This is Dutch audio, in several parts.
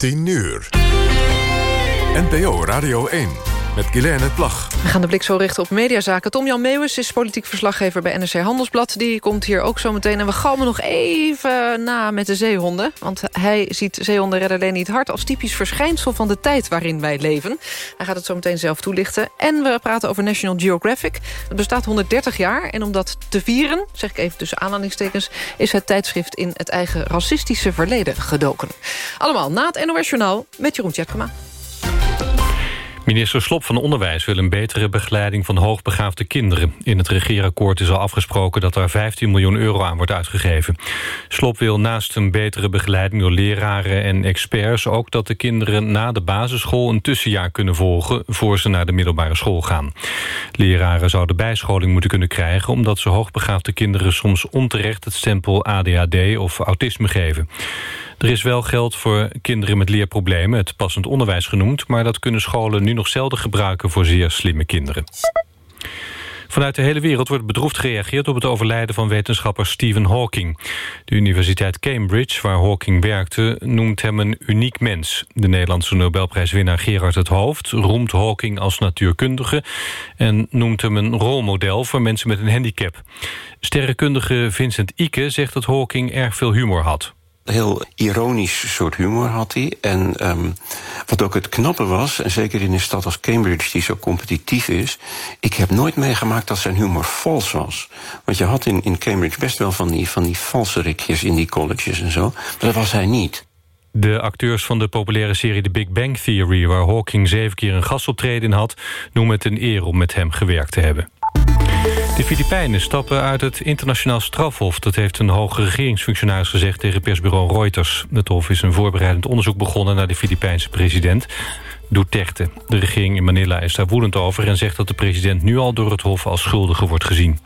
10 uur. NPO Radio 1 met Guilaine Plag. We gaan de blik zo richten op mediazaken. Tom-Jan Meeuwis is politiek verslaggever bij NRC Handelsblad. Die komt hier ook zo meteen. En we galmen nog even na met de zeehonden. Want hij ziet zeehonden redden alleen niet hard... als typisch verschijnsel van de tijd waarin wij leven. Hij gaat het zo meteen zelf toelichten. En we praten over National Geographic. Het bestaat 130 jaar. En om dat te vieren, zeg ik even tussen aanhalingstekens... is het tijdschrift in het eigen racistische verleden gedoken. Allemaal na het NOS Journaal met Jeroen Tjepkema. Minister Slop van Onderwijs wil een betere begeleiding van hoogbegaafde kinderen. In het regeerakkoord is al afgesproken dat er 15 miljoen euro aan wordt uitgegeven. Slop wil naast een betere begeleiding door leraren en experts... ook dat de kinderen na de basisschool een tussenjaar kunnen volgen... voor ze naar de middelbare school gaan. Leraren zouden bijscholing moeten kunnen krijgen... omdat ze hoogbegaafde kinderen soms onterecht het stempel ADHD of autisme geven. Er is wel geld voor kinderen met leerproblemen, het passend onderwijs genoemd... maar dat kunnen scholen nu nog zelden gebruiken voor zeer slimme kinderen. Vanuit de hele wereld wordt bedroefd gereageerd op het overlijden van wetenschapper Stephen Hawking. De Universiteit Cambridge, waar Hawking werkte, noemt hem een uniek mens. De Nederlandse Nobelprijswinnaar Gerard het Hoofd roemt Hawking als natuurkundige... en noemt hem een rolmodel voor mensen met een handicap. Sterrenkundige Vincent Ike zegt dat Hawking erg veel humor had heel ironisch soort humor had hij. En um, wat ook het knappe was, en zeker in een stad als Cambridge... die zo competitief is... ik heb nooit meegemaakt dat zijn humor vals was. Want je had in, in Cambridge best wel van die, van die valse rikjes in die colleges en zo. Maar dat was hij niet. De acteurs van de populaire serie The Big Bang Theory... waar Hawking zeven keer een gastoptreden had... noemen het een eer om met hem gewerkt te hebben. De Filipijnen stappen uit het internationaal strafhof. Dat heeft een hoge regeringsfunctionaris gezegd tegen persbureau Reuters. Het hof is een voorbereidend onderzoek begonnen naar de Filipijnse president. Duterte. De regering in Manila is daar woedend over... en zegt dat de president nu al door het hof als schuldige wordt gezien.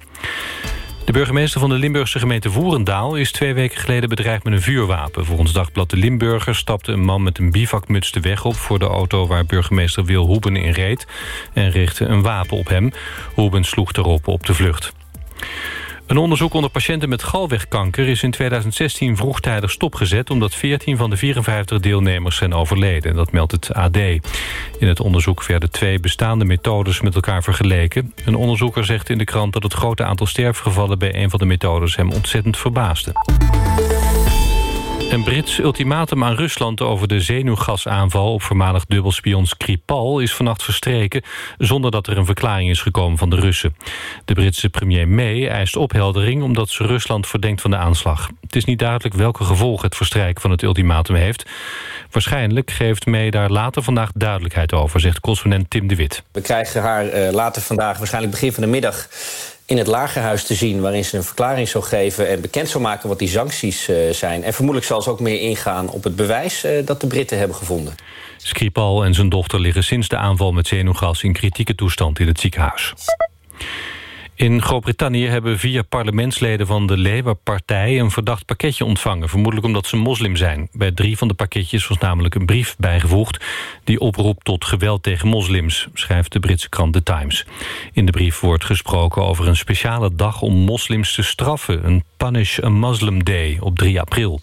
De burgemeester van de Limburgse gemeente Voerendaal... is twee weken geleden bedreigd met een vuurwapen. Volgens Dagblad de Limburger stapte een man met een bivakmuts de weg op... voor de auto waar burgemeester Wil Hoeben in reed... en richtte een wapen op hem. Hoeben sloeg erop op de vlucht. Een onderzoek onder patiënten met galwegkanker is in 2016 vroegtijdig stopgezet... omdat 14 van de 54 deelnemers zijn overleden. Dat meldt het AD. In het onderzoek werden twee bestaande methodes met elkaar vergeleken. Een onderzoeker zegt in de krant dat het grote aantal sterfgevallen... bij een van de methodes hem ontzettend verbaasde. Een Brits ultimatum aan Rusland over de zenuwgasaanval... op voormalig dubbelspion Skripal is vannacht verstreken... zonder dat er een verklaring is gekomen van de Russen. De Britse premier May eist opheldering... omdat ze Rusland verdenkt van de aanslag. Het is niet duidelijk welke gevolgen het verstrijken van het ultimatum heeft. Waarschijnlijk geeft May daar later vandaag duidelijkheid over... zegt correspondent Tim de Wit. We krijgen haar uh, later vandaag, waarschijnlijk begin van de middag in het lagerhuis te zien... waarin ze een verklaring zou geven en bekend zou maken wat die sancties uh, zijn. En vermoedelijk zal ze ook meer ingaan op het bewijs uh, dat de Britten hebben gevonden. Skripal en zijn dochter liggen sinds de aanval met zenuwgas... in kritieke toestand in het ziekenhuis. In Groot-Brittannië hebben vier parlementsleden van de Labour-partij... een verdacht pakketje ontvangen, vermoedelijk omdat ze moslim zijn. Bij drie van de pakketjes was namelijk een brief bijgevoegd... die oproept tot geweld tegen moslims, schrijft de Britse krant The Times. In de brief wordt gesproken over een speciale dag om moslims te straffen... een Punish a Muslim Day op 3 april.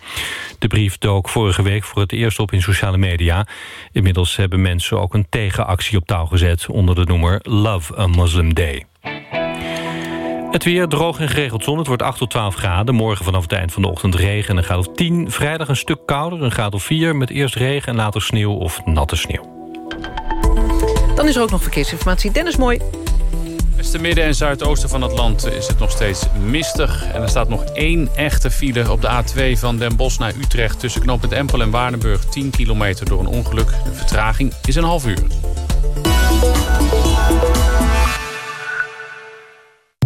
De brief dook vorige week voor het eerst op in sociale media. Inmiddels hebben mensen ook een tegenactie op touw gezet... onder de noemer Love a Muslim Day. Het weer droog en geregeld zon. Het wordt 8 tot 12 graden. Morgen vanaf het eind van de ochtend regen en een graad of 10. Vrijdag een stuk kouder, een graad of 4. Met eerst regen en later sneeuw of natte sneeuw. Dan is er ook nog verkeersinformatie. Dennis Mooi. Ten midden en zuidoosten van het land is het nog steeds mistig. En er staat nog één echte file op de A2 van Den Bosch naar Utrecht... tussen knooppunt Empel en Waardenburg. 10 kilometer door een ongeluk. De vertraging is een half uur.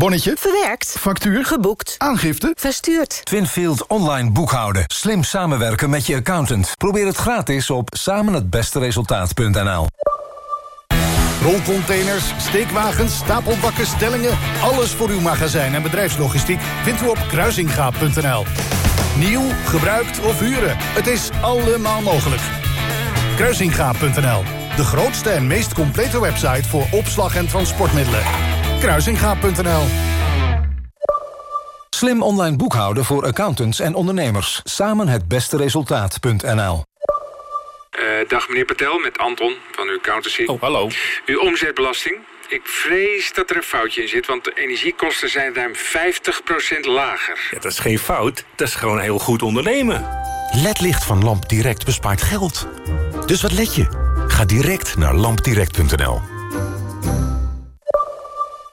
Bonnetje. Verwerkt. Factuur. Geboekt. Aangifte. Verstuurd. Twinfield online boekhouden. Slim samenwerken met je accountant. Probeer het gratis op samenhetbesteresultaat.nl Rolcontainers, steekwagens, stapelbakken, stellingen... alles voor uw magazijn en bedrijfslogistiek vindt u op kruisingaap.nl. Nieuw, gebruikt of huren, het is allemaal mogelijk. Kruisingaap.nl, de grootste en meest complete website... voor opslag en transportmiddelen kruisingaap.nl. Slim online boekhouden voor accountants en ondernemers. Samen het beste resultaat.nl. Uh, dag meneer Patel, met Anton van uw accountancy. Oh, hallo. Uw omzetbelasting. Ik vrees dat er een foutje in zit, want de energiekosten zijn ruim 50% lager. Ja, dat is geen fout, dat is gewoon heel goed ondernemen. LED-licht van LampDirect bespaart geld. Dus wat let je? Ga direct naar lampdirect.nl.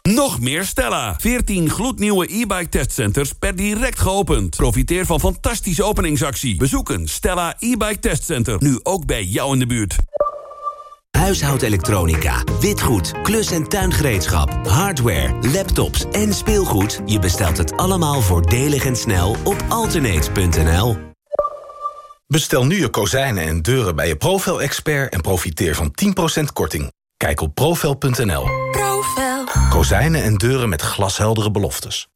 Nog meer Stella. 14 gloednieuwe e-bike testcenters per direct geopend. Profiteer van fantastische openingsactie. Bezoeken Stella e-bike testcenter. Nu ook bij jou in de buurt. Huishoudelektronica, witgoed, klus- en tuingereedschap, hardware, laptops en speelgoed. Je bestelt het allemaal voordelig en snel op alternate.nl. Bestel nu je kozijnen en deuren bij je Profel-expert... en profiteer van 10% korting. Kijk op profel.nl. Kozijnen en deuren met glasheldere beloftes.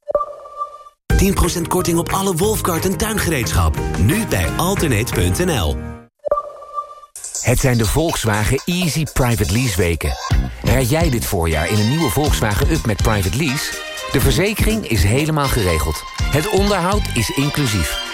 10% korting op alle Wolfkart en tuingereedschap. Nu bij alternate.nl. Het zijn de Volkswagen Easy Private Lease weken. Rijd jij dit voorjaar in een nieuwe Volkswagen Up met Private Lease? De verzekering is helemaal geregeld. Het onderhoud is inclusief.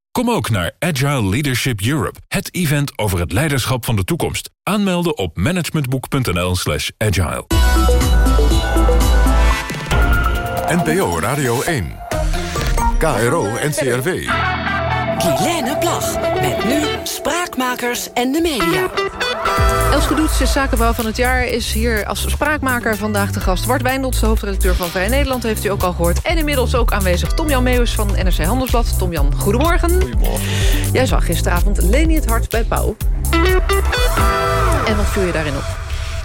Kom ook naar Agile Leadership Europe, het event over het leiderschap van de toekomst. Aanmelden op managementboek.nl slash agile. NPO Radio 1. KRO NCRW. Guilaine Plag. Met nu Spraakmakers en de Media. Elske Doets is zakenbouw van het jaar. Is hier als spraakmaker vandaag te gast. Bart Wijndels, de hoofdredacteur van Vrij Nederland... heeft u ook al gehoord. En inmiddels ook aanwezig Tom-Jan Meeuwis van NRC Handelsblad. Tom-Jan, goedemorgen. Goedemorgen. Jij zag gisteravond Leni het Hart bij Pauw. En wat viel je daarin op?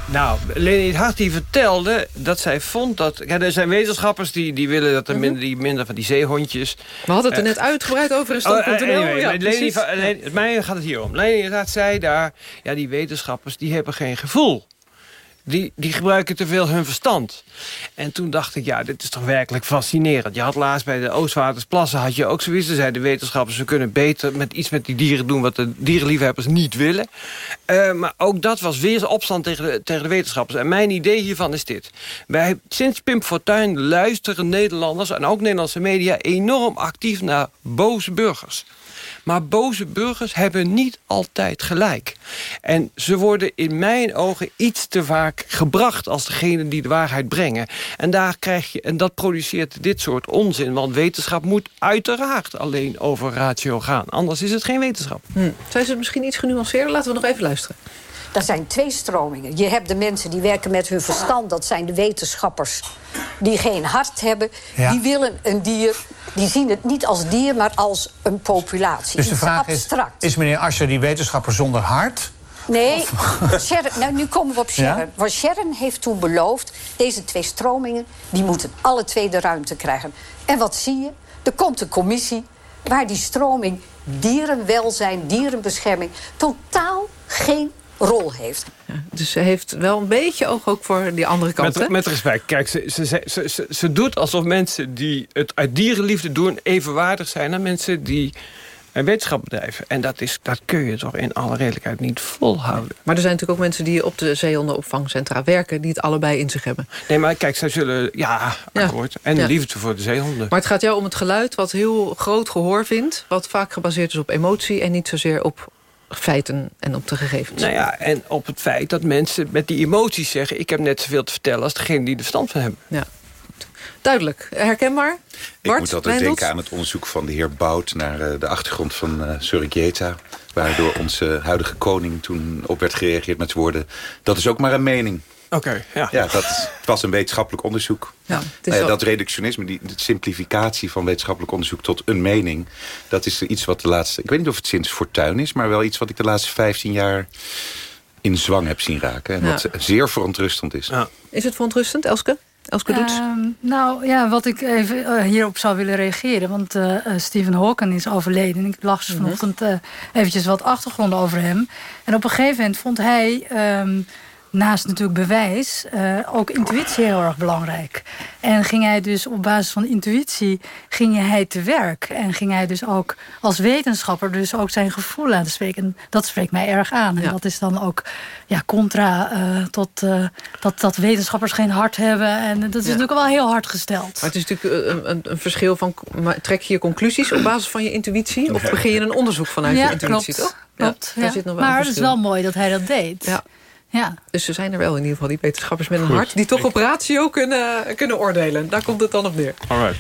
Nou, Leni het Hart die vertelde dat zij vond dat... Ja, er zijn wetenschappers die, die willen dat er minder, die minder van die zeehondjes... We hadden het er net uitgebreid over in stand.nl. Oh, anyway, ja, Leni, Leni- mij gaat het hier om. Leni Hart zei daar... Ja, die wetenschappers die hebben geen gevoel. Die, die gebruiken te veel hun verstand. En toen dacht ik, ja, dit is toch werkelijk fascinerend. Je had laatst bij de Oostwatersplassen had je ook zoiets. Er zeiden de wetenschappers, we kunnen beter met iets met die dieren doen... wat de dierenliefhebbers niet willen. Eh, maar ook dat was weer opstand tegen de, tegen de wetenschappers. En mijn idee hiervan is dit. Wij, sinds Pim Fortuyn luisteren Nederlanders... en ook Nederlandse media enorm actief naar boze burgers. Maar boze burgers hebben niet altijd gelijk. En ze worden in mijn ogen iets te vaak gebracht... als degene die de waarheid brengen. En, daar krijg je, en dat produceert dit soort onzin. Want wetenschap moet uiteraard alleen over ratio gaan. Anders is het geen wetenschap. Hm. Zijn ze misschien iets genuanceerder? Laten we nog even luisteren. Er zijn twee stromingen. Je hebt de mensen die werken met hun verstand. Dat zijn de wetenschappers die geen hart hebben. Ja. Die willen een dier. Die zien het niet als dier, maar als een populatie. Dus de vraag is, abstract. is meneer Ascher die wetenschapper zonder hart? Nee, Sharon, nou, nu komen we op Sharon. Ja? Want Sharon heeft toen beloofd... deze twee stromingen, die moeten alle twee de ruimte krijgen. En wat zie je? Er komt een commissie waar die stroming dierenwelzijn, dierenbescherming... totaal geen rol heeft. Dus ze heeft wel een beetje oog ook voor die andere kant. Met, met respect. Kijk, ze, ze, ze, ze, ze- ze doet alsof mensen die het uit dierenliefde doen... evenwaardig zijn aan mensen die een wetenschap bedrijven. En dat, is, dat kun je toch in alle redelijkheid niet volhouden. Maar er zijn natuurlijk ook mensen die op de zeehondenopvangcentra werken... die het allebei in zich hebben. Nee, maar kijk, zij zullen... Ja, akkoord. En Ja. liefde voor de zeehonden. Maar het gaat jou om het geluid wat heel groot gehoor vindt... wat vaak gebaseerd is op emotie en niet zozeer op feiten en op de gegevens. Nou ja, en op het feit dat mensen met die emoties zeggen... ik heb net zoveel te vertellen als degene die er verstand van hebben. Ja. Duidelijk. Herkenbaar? Ik moet altijd denken aan het onderzoek van de heer Bout... naar eh, de achtergrond van eh Surriquieta... waar door onze huidige koning toen op werd gereageerd met woorden... dat is ook maar een mening. Oké, ja. Ja, dat het was een wetenschappelijk onderzoek. Ja, het is Nou ja, wel- dat reductionisme, die de simplificatie van wetenschappelijk onderzoek tot een mening... dat is iets wat de laatste... Ik weet niet of het sinds Fortuin is... maar wel iets wat ik de laatste 15 jaar in zwang heb zien raken. En Ja. wat zeer verontrustend is. Is het verontrustend, Elske? Elske Doets? Ehm, nou ja, wat ik even eh, hierop zou willen reageren. Want eh, eh, Stephen Hawking is overleden. Ik las dus Mhm. vanochtend eh, eventjes wat achtergronden over hem. En op een gegeven moment vond hij... ehm, naast natuurlijk bewijs uh, ook intuïtie heel erg belangrijk. En ging hij dus op basis van intuïtie ging hij te werk. En ging hij dus ook als wetenschapper dus ook zijn gevoel laten spreken. En dat spreekt mij erg aan. En dat is dan ook ja, contra uh, tot uh, dat, dat wetenschappers geen hart hebben. En dat is ja. natuurlijk wel heel hard gesteld. Maar het is natuurlijk een, een, een, verschil van... trek je je conclusies op basis van je intuïtie? Of begin je een onderzoek vanuit je intuïtie, klopt. toch? Klopt, ja. Zit nog wel maar het is wel mooi dat hij dat deed. Ja. Ja. Dus ze zijn er wel in ieder geval, die wetenschappers met een hart... die toch op ratio kunnen, kunnen oordelen. Daar komt het dan op neer. Alright.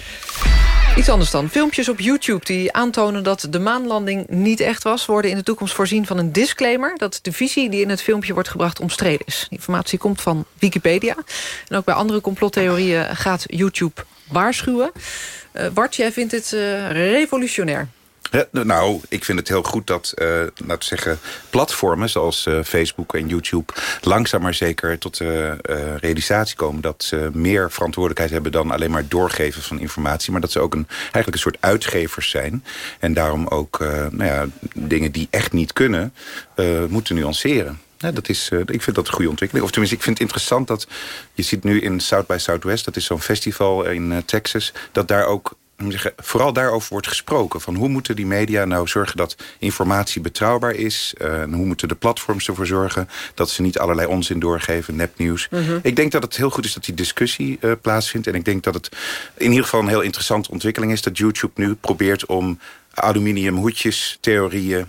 Iets anders dan. Filmpjes op YouTube die aantonen dat de maanlanding niet echt was... worden in de toekomst voorzien van een disclaimer... dat de visie die in het filmpje wordt gebracht omstreden is. Die informatie komt van Wikipedia. En ook bij andere complottheorieën gaat YouTube waarschuwen. Uh, Bart, jij vindt dit uh, revolutionair. Ja, nou, ik vind het heel goed dat, uh, laten we zeggen, platformen zoals uh, Facebook en YouTube langzaam maar zeker tot de uh, realisatie komen dat ze meer verantwoordelijkheid hebben dan alleen maar doorgeven van informatie, maar dat ze ook een, eigenlijk een soort uitgevers zijn en daarom ook nou ja, dingen die echt niet kunnen, moeten nuanceren. Dat is, ik vind dat een goede ontwikkeling. Of tenminste, ik vind het interessant dat... je ziet nu in South by Southwest, dat is zo'n festival in Texas... dat daar ook zeggen, vooral daarover wordt gesproken. Van hoe moeten die media nou zorgen dat informatie betrouwbaar is? Uh, en hoe moeten de platforms ervoor zorgen dat ze niet allerlei onzin doorgeven, nepnieuws? Mm -hmm. Ik denk dat het heel goed is dat die discussie uh, plaatsvindt. En ik denk dat het in ieder geval een heel interessante ontwikkeling is... dat YouTube nu probeert om aluminium hoedjes theorieën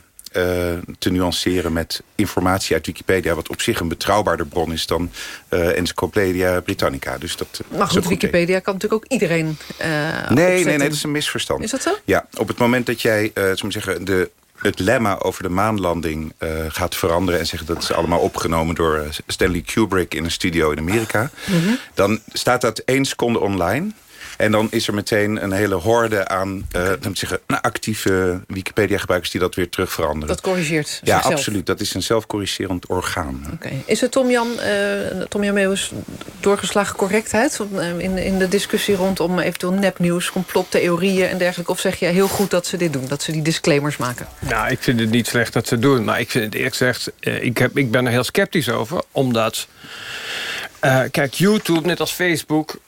te nuanceren met informatie uit Wikipedia... wat op zich een betrouwbaarder bron is dan uh, Encyclopedia Britannica. Dus dat, maar goed, Wikipedia kan natuurlijk ook iedereen uh, nee, nee, nee, dat is een misverstand. Is dat zo? Ja, op het moment dat jij, uh, zeggen, de het lemma over de maanlanding uh, gaat veranderen... en zeggen dat is allemaal opgenomen door Stanley Kubrick in een studio in Amerika... Mm -hmm. dan staat dat één seconde online... En dan is er meteen een hele horde aan uh, zeggen, actieve Wikipedia-gebruikers... die dat weer terug veranderen. Dat corrigeert Ja, absoluut. Dat is een zelfcorrigerend orgaan. Okay. Is het Tom Jan, uh, Tom Jan Meeuwis doorgeslagen correctheid... in, in de discussie rondom eventueel nepnieuws, complottheorieën en dergelijke? Of zeg je heel goed dat ze dit doen, dat ze die disclaimers maken? Nou, ik vind het niet slecht dat ze doen. Maar ik vind het eerlijk gezegd, uh, ik, heb, ik ben er heel sceptisch over. Omdat, kijk, YouTube, net als Facebook,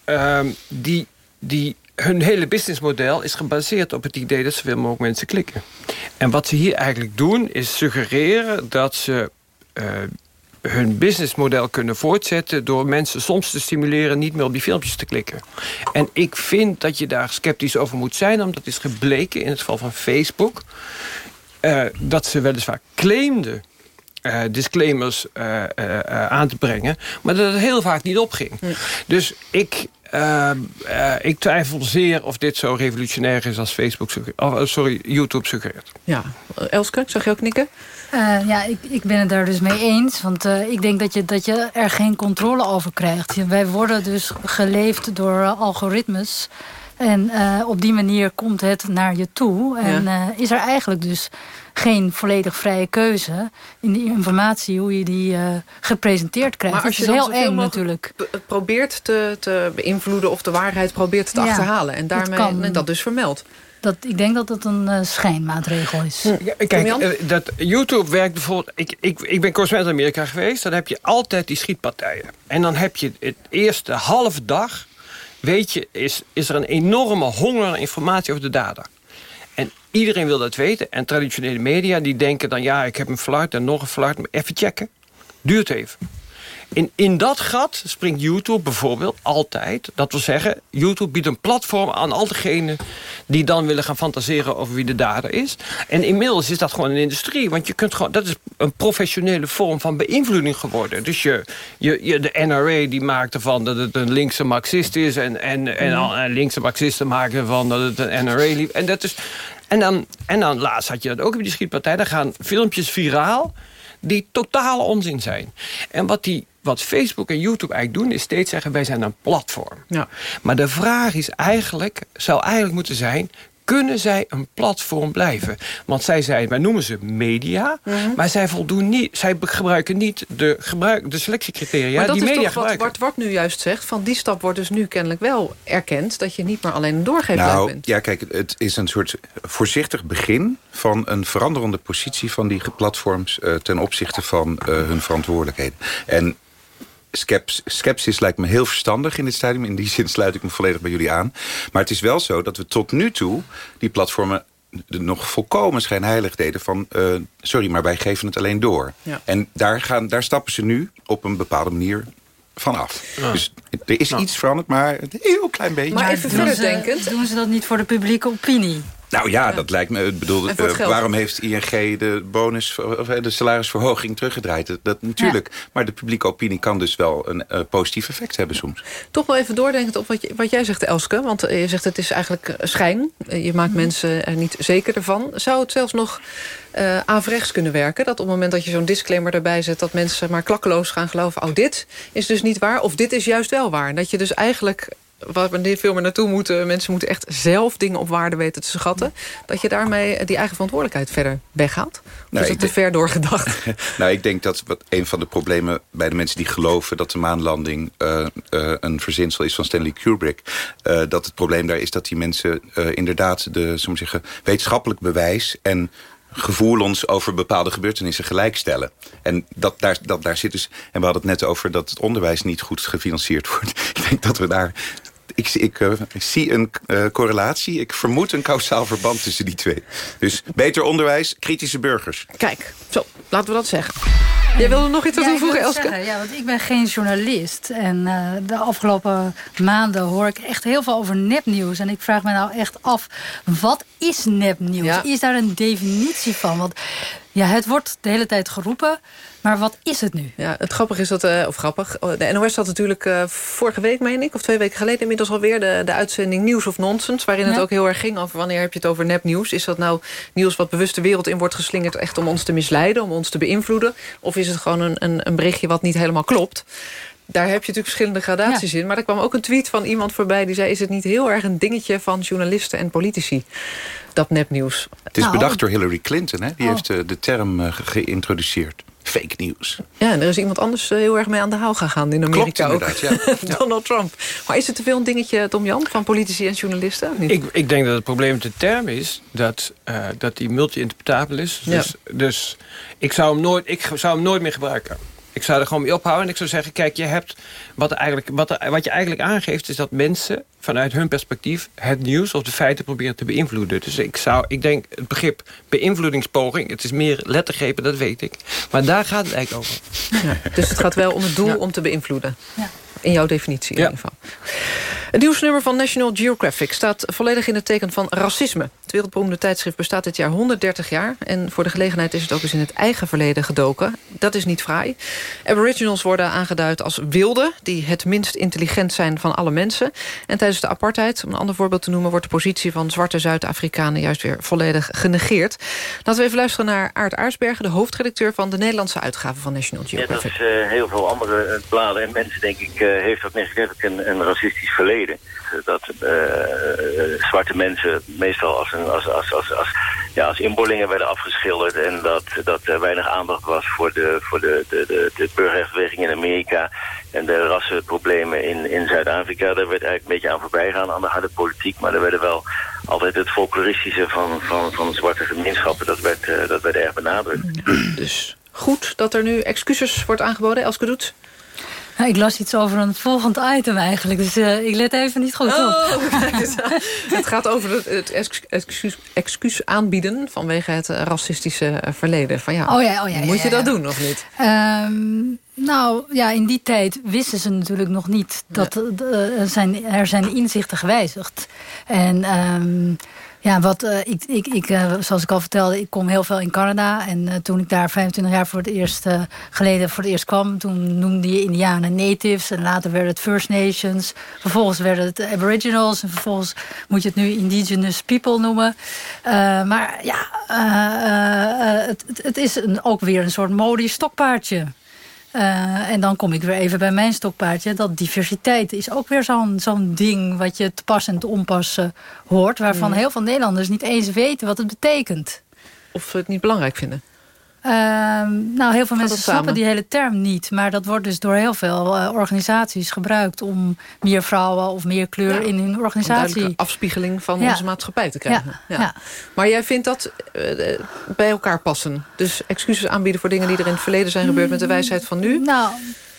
die die, hun hele businessmodel is gebaseerd op het idee dat zoveel mogelijk mensen klikken. En wat ze hier eigenlijk doen is suggereren dat ze uh, hun businessmodel kunnen voortzetten... door mensen soms te stimuleren niet meer op die filmpjes te klikken. En ik vind dat je daar sceptisch over moet zijn... omdat is gebleken in het geval van Facebook... Uh, dat ze weliswaar claimden uh, disclaimers uh, uh, aan te brengen... maar dat het heel vaak niet opging. Dus ik, uh, uh, ik twijfel zeer of dit zo revolutionair is als Facebook oh, sorry, YouTube suggereert. Ja, Elske, zag je ook knikken? Uh, ja, ik, ik ben het daar dus mee eens. Want ik denk dat je, dat je er geen controle over krijgt. Wij worden dus geleefd door algoritmes. En op die manier komt het naar je toe. En ja. is er eigenlijk dus geen volledig vrije keuze in die informatie, hoe je die uh, gepresenteerd krijgt. Maar als je is heel eng natuurlijk. probeert te, te beïnvloeden of de waarheid probeert te ja, achterhalen. En daarmee dat, en dat dus vermeldt. Dat, ik denk dat het een uh, schijnmaatregel is. Ja, kijk, uh, dat YouTube werkt bijvoorbeeld... Ik, ik, ik ben correspondent Amerika geweest. Dan heb je altijd die schietpartijen. En dan heb je het eerste halve dag... weet je, is, is er een enorme honger naar informatie over de dader. En iedereen wil dat weten. En traditionele media die denken dan... ja, ik heb een fluit en nog een fluit. Maar even checken. Duurt even. In, in dat gat springt YouTube bijvoorbeeld altijd. Dat wil zeggen, YouTube biedt een platform aan al diegenen... die dan willen gaan fantaseren over wie de dader is. En inmiddels is dat gewoon een industrie. Want je kunt gewoon, dat is een professionele vorm van beïnvloeding geworden. Dus je, je, je, de NRA die maakt ervan dat het een linkse marxist is... en, en, en, en linkse marxisten maken ervan dat het een NRA lief. En dat is... En dan, en dan laatst had je dat ook op die schietpartij. Daar gaan filmpjes viraal die totale onzin zijn. En wat, die, wat Facebook en YouTube eigenlijk doen... is steeds zeggen, wij zijn een platform. Ja. Maar de vraag is eigenlijk, zou eigenlijk moeten zijn kunnen zij een platform blijven? Want zij zijn, wij noemen ze media, mm -hmm. maar zij voldoen niet, zij gebruiken niet de, gebruik, de selectiecriteria maar die media toch gebruiken. Wat Bart nu juist zegt, van die stap wordt dus nu kennelijk wel erkend dat je niet meer alleen een doorgeefluik nou, bent. Ja, kijk, het is een soort voorzichtig begin van een veranderende positie van die platforms uh, ten opzichte van uh, hun verantwoordelijkheden. En skeps, skepsis lijkt me heel verstandig in dit stadium. In die zin sluit ik me volledig bij jullie aan. Maar het is wel zo dat we tot nu toe die platformen nog volkomen schijnheilig deden van... Uh, sorry, maar wij geven het alleen door. Ja. En daar, gaan, daar stappen ze nu op een bepaalde manier vanaf. Ja. Dus er is Nou. iets veranderd, maar een heel klein beetje. Maar doen ze, Doen ze dat niet voor de publieke opinie? Nou ja, dat lijkt me. Ik bedoel, eh, waarom heeft ING de bonus, of eh, de salarisverhoging teruggedraaid? Dat, dat natuurlijk. Maar de publieke opinie kan dus wel een eh, positief effect hebben soms. Toch wel even doordenkend op wat, je, wat jij zegt, Elske. Want je zegt het is eigenlijk schijn. Je maakt mensen er niet zeker ervan. Zou het zelfs nog eh averechts kunnen werken? Dat op het moment dat je zo'n disclaimer erbij zet... dat mensen maar klakkeloos gaan geloven... oh, dit is dus niet waar, of dit is juist wel waar. Dat je dus eigenlijk... Waar we veel meer naartoe moeten... mensen moeten echt zelf dingen op waarde weten te schatten... dat je daarmee die eigen verantwoordelijkheid verder weghaalt? Of Nou, is dat te ver doorgedacht? nou, ik denk dat wat een van de problemen bij de mensen die geloven... dat de maanlanding eh, eh, een verzinsel is van Stanley Kubrick... eh, dat het probleem daar is dat die mensen eh, inderdaad... de zeggen, wetenschappelijk bewijs en gevoelens over bepaalde gebeurtenissen gelijkstellen. En dat, daar, dat, daar zit dus... En we hadden het net over dat het onderwijs niet goed gefinancierd wordt. Ik denk dat we daar... Ik, ik, eh, ik zie een eh, correlatie. Ik vermoed een kausaal verband tussen die twee. Dus beter onderwijs, kritische burgers. Kijk, zo, laten we dat zeggen. Jij wilde nog iets aan Ja, toevoegen, Elske? zeggen, Ja, want ik ben geen journalist. En eh, de afgelopen maanden hoor ik echt heel veel over nepnieuws. En ik vraag me nou echt af, wat is nepnieuws? Is daar een definitie van? Want ja, het wordt de hele tijd geroepen, maar wat is het nu? Ja, het grappige is dat, eh, of grappig, oh, de NOS had natuurlijk eh, vorige week, meen ik, of twee weken geleden inmiddels alweer, de, de uitzending Nieuws of Nonsens, waarin het ook heel erg ging over wanneer heb je het over nepnieuws. Is dat nou nieuws wat bewust de wereld in wordt geslingerd echt om ons te misleiden, om ons te beïnvloeden? Of is het gewoon een, een, een berichtje wat niet helemaal klopt? Daar heb je natuurlijk verschillende gradaties in. Maar er kwam ook een tweet van iemand voorbij die zei... is het niet heel erg een dingetje van journalisten en politici, dat nepnieuws? Het is Nou, bedacht door Hillary Clinton. Hè? Die Oh. heeft eh, de term eh, ge- geïntroduceerd. Fake news. Ja, en er is iemand anders eh, heel erg mee aan de haal gegaan in Amerika ook. inderdaad, Donald Trump. Maar is het te veel een dingetje, Tom Jan, van politici en journalisten? Niet? Ik, ik denk dat het probleem met de term is dat, eh, dat die multi-interpretabel is. Ja. Dus, dus ik, zou hem nooit, ik zou hem nooit meer gebruiken. Ik zou er gewoon mee ophouden en ik zou zeggen... kijk, je hebt wat, eigenlijk, wat, er, wat je eigenlijk aangeeft... is dat mensen vanuit hun perspectief het nieuws of de feiten proberen te beïnvloeden. Dus ik, zou, ik denk het begrip beïnvloedingspoging... het is meer lettergrepen, dat weet ik. Maar daar gaat het eigenlijk over. Ja, dus het gaat wel om het doel om te beïnvloeden. Ja. In jouw definitie in ieder geval. Het nieuwsnummer van National Geographic staat volledig in het teken van racisme. Het wereldberoemde tijdschrift bestaat dit jaar 130 jaar. En voor de gelegenheid is het ook eens in het eigen verleden gedoken. Dat is niet fraai. Aboriginals worden aangeduid als wilden... die het minst intelligent zijn van alle mensen. En tijdens de apartheid, om een ander voorbeeld te noemen... wordt de positie van zwarte Zuid-Afrikanen juist weer volledig genegeerd. Laten we even luisteren naar Aart Aarsbergen... de hoofdredacteur van de Nederlandse uitgave van National Net Geographic. als eh, heel veel andere eh, bladen en mensen, denk ik, eh, heeft dat netwerk een, een racistisch verleden. Eh, Dat eh, eh, zwarte mensen meestal als, een, als, als, als, ja, als inboorlingen werden afgeschilderd. En dat, dat er weinig aandacht was voor de, voor de, de, de, in Amerika. En de rassenproblemen in, in Zuid-Afrika. Daar werd eigenlijk een beetje aan voorbij gaan aan de harde politiek. Maar er werden wel altijd het folkloristische van, van, van zwarte gemeenschappen. Dat werd, eh, dat werd erg benadrukt. Dus goed dat er nu excuses wordt aangeboden. Elske Doet. Nou, ik las iets over een volgend item eigenlijk, dus eh, ik let even niet goed op. Oh, kijk eens aan. het gaat over het, het ex- excuus, excuus aanbieden vanwege het eh, racistische eh, verleden. Van ja, Oh ja, oh ja, moet ja, je dat doen of niet? Ehm, nou ja, in die tijd wisten ze natuurlijk nog niet dat er, zijn, er zijn inzichten gewijzigd. En ehm, ja, wat eh, ik, ik, ik eh, zoals ik al vertelde, ik kom heel veel in Canada. En eh, toen ik daar 25 jaar voor het eerst, geleden voor het eerst kwam, toen noemde je Indianen natives. En later werden het First Nations. Vervolgens werden het Aboriginals. En vervolgens moet je het nu Indigenous People noemen. Maar ja, het, het, het is een, ook weer een soort modisch stokpaardje. Eh, en dan kom ik weer even bij mijn stokpaardje. Dat diversiteit is ook weer zo'n zo'n ding... wat je te pas en te onpas eh, hoort... waarvan heel veel Nederlanders niet eens weten wat het betekent. Of het niet belangrijk vinden? Ehm, nou, heel veel mensen snappen die hele term niet. Maar dat wordt dus door heel veel eh, organisaties gebruikt... om meer vrouwen of meer kleur in hun Een organisatie... duidelijke afspiegeling van Ja. onze maatschappij te krijgen. Ja, ja. Maar jij vindt dat eh, eh, bij elkaar passen? Dus excuses aanbieden voor dingen die er in het verleden zijn gebeurd... met de wijsheid van nu? Nou,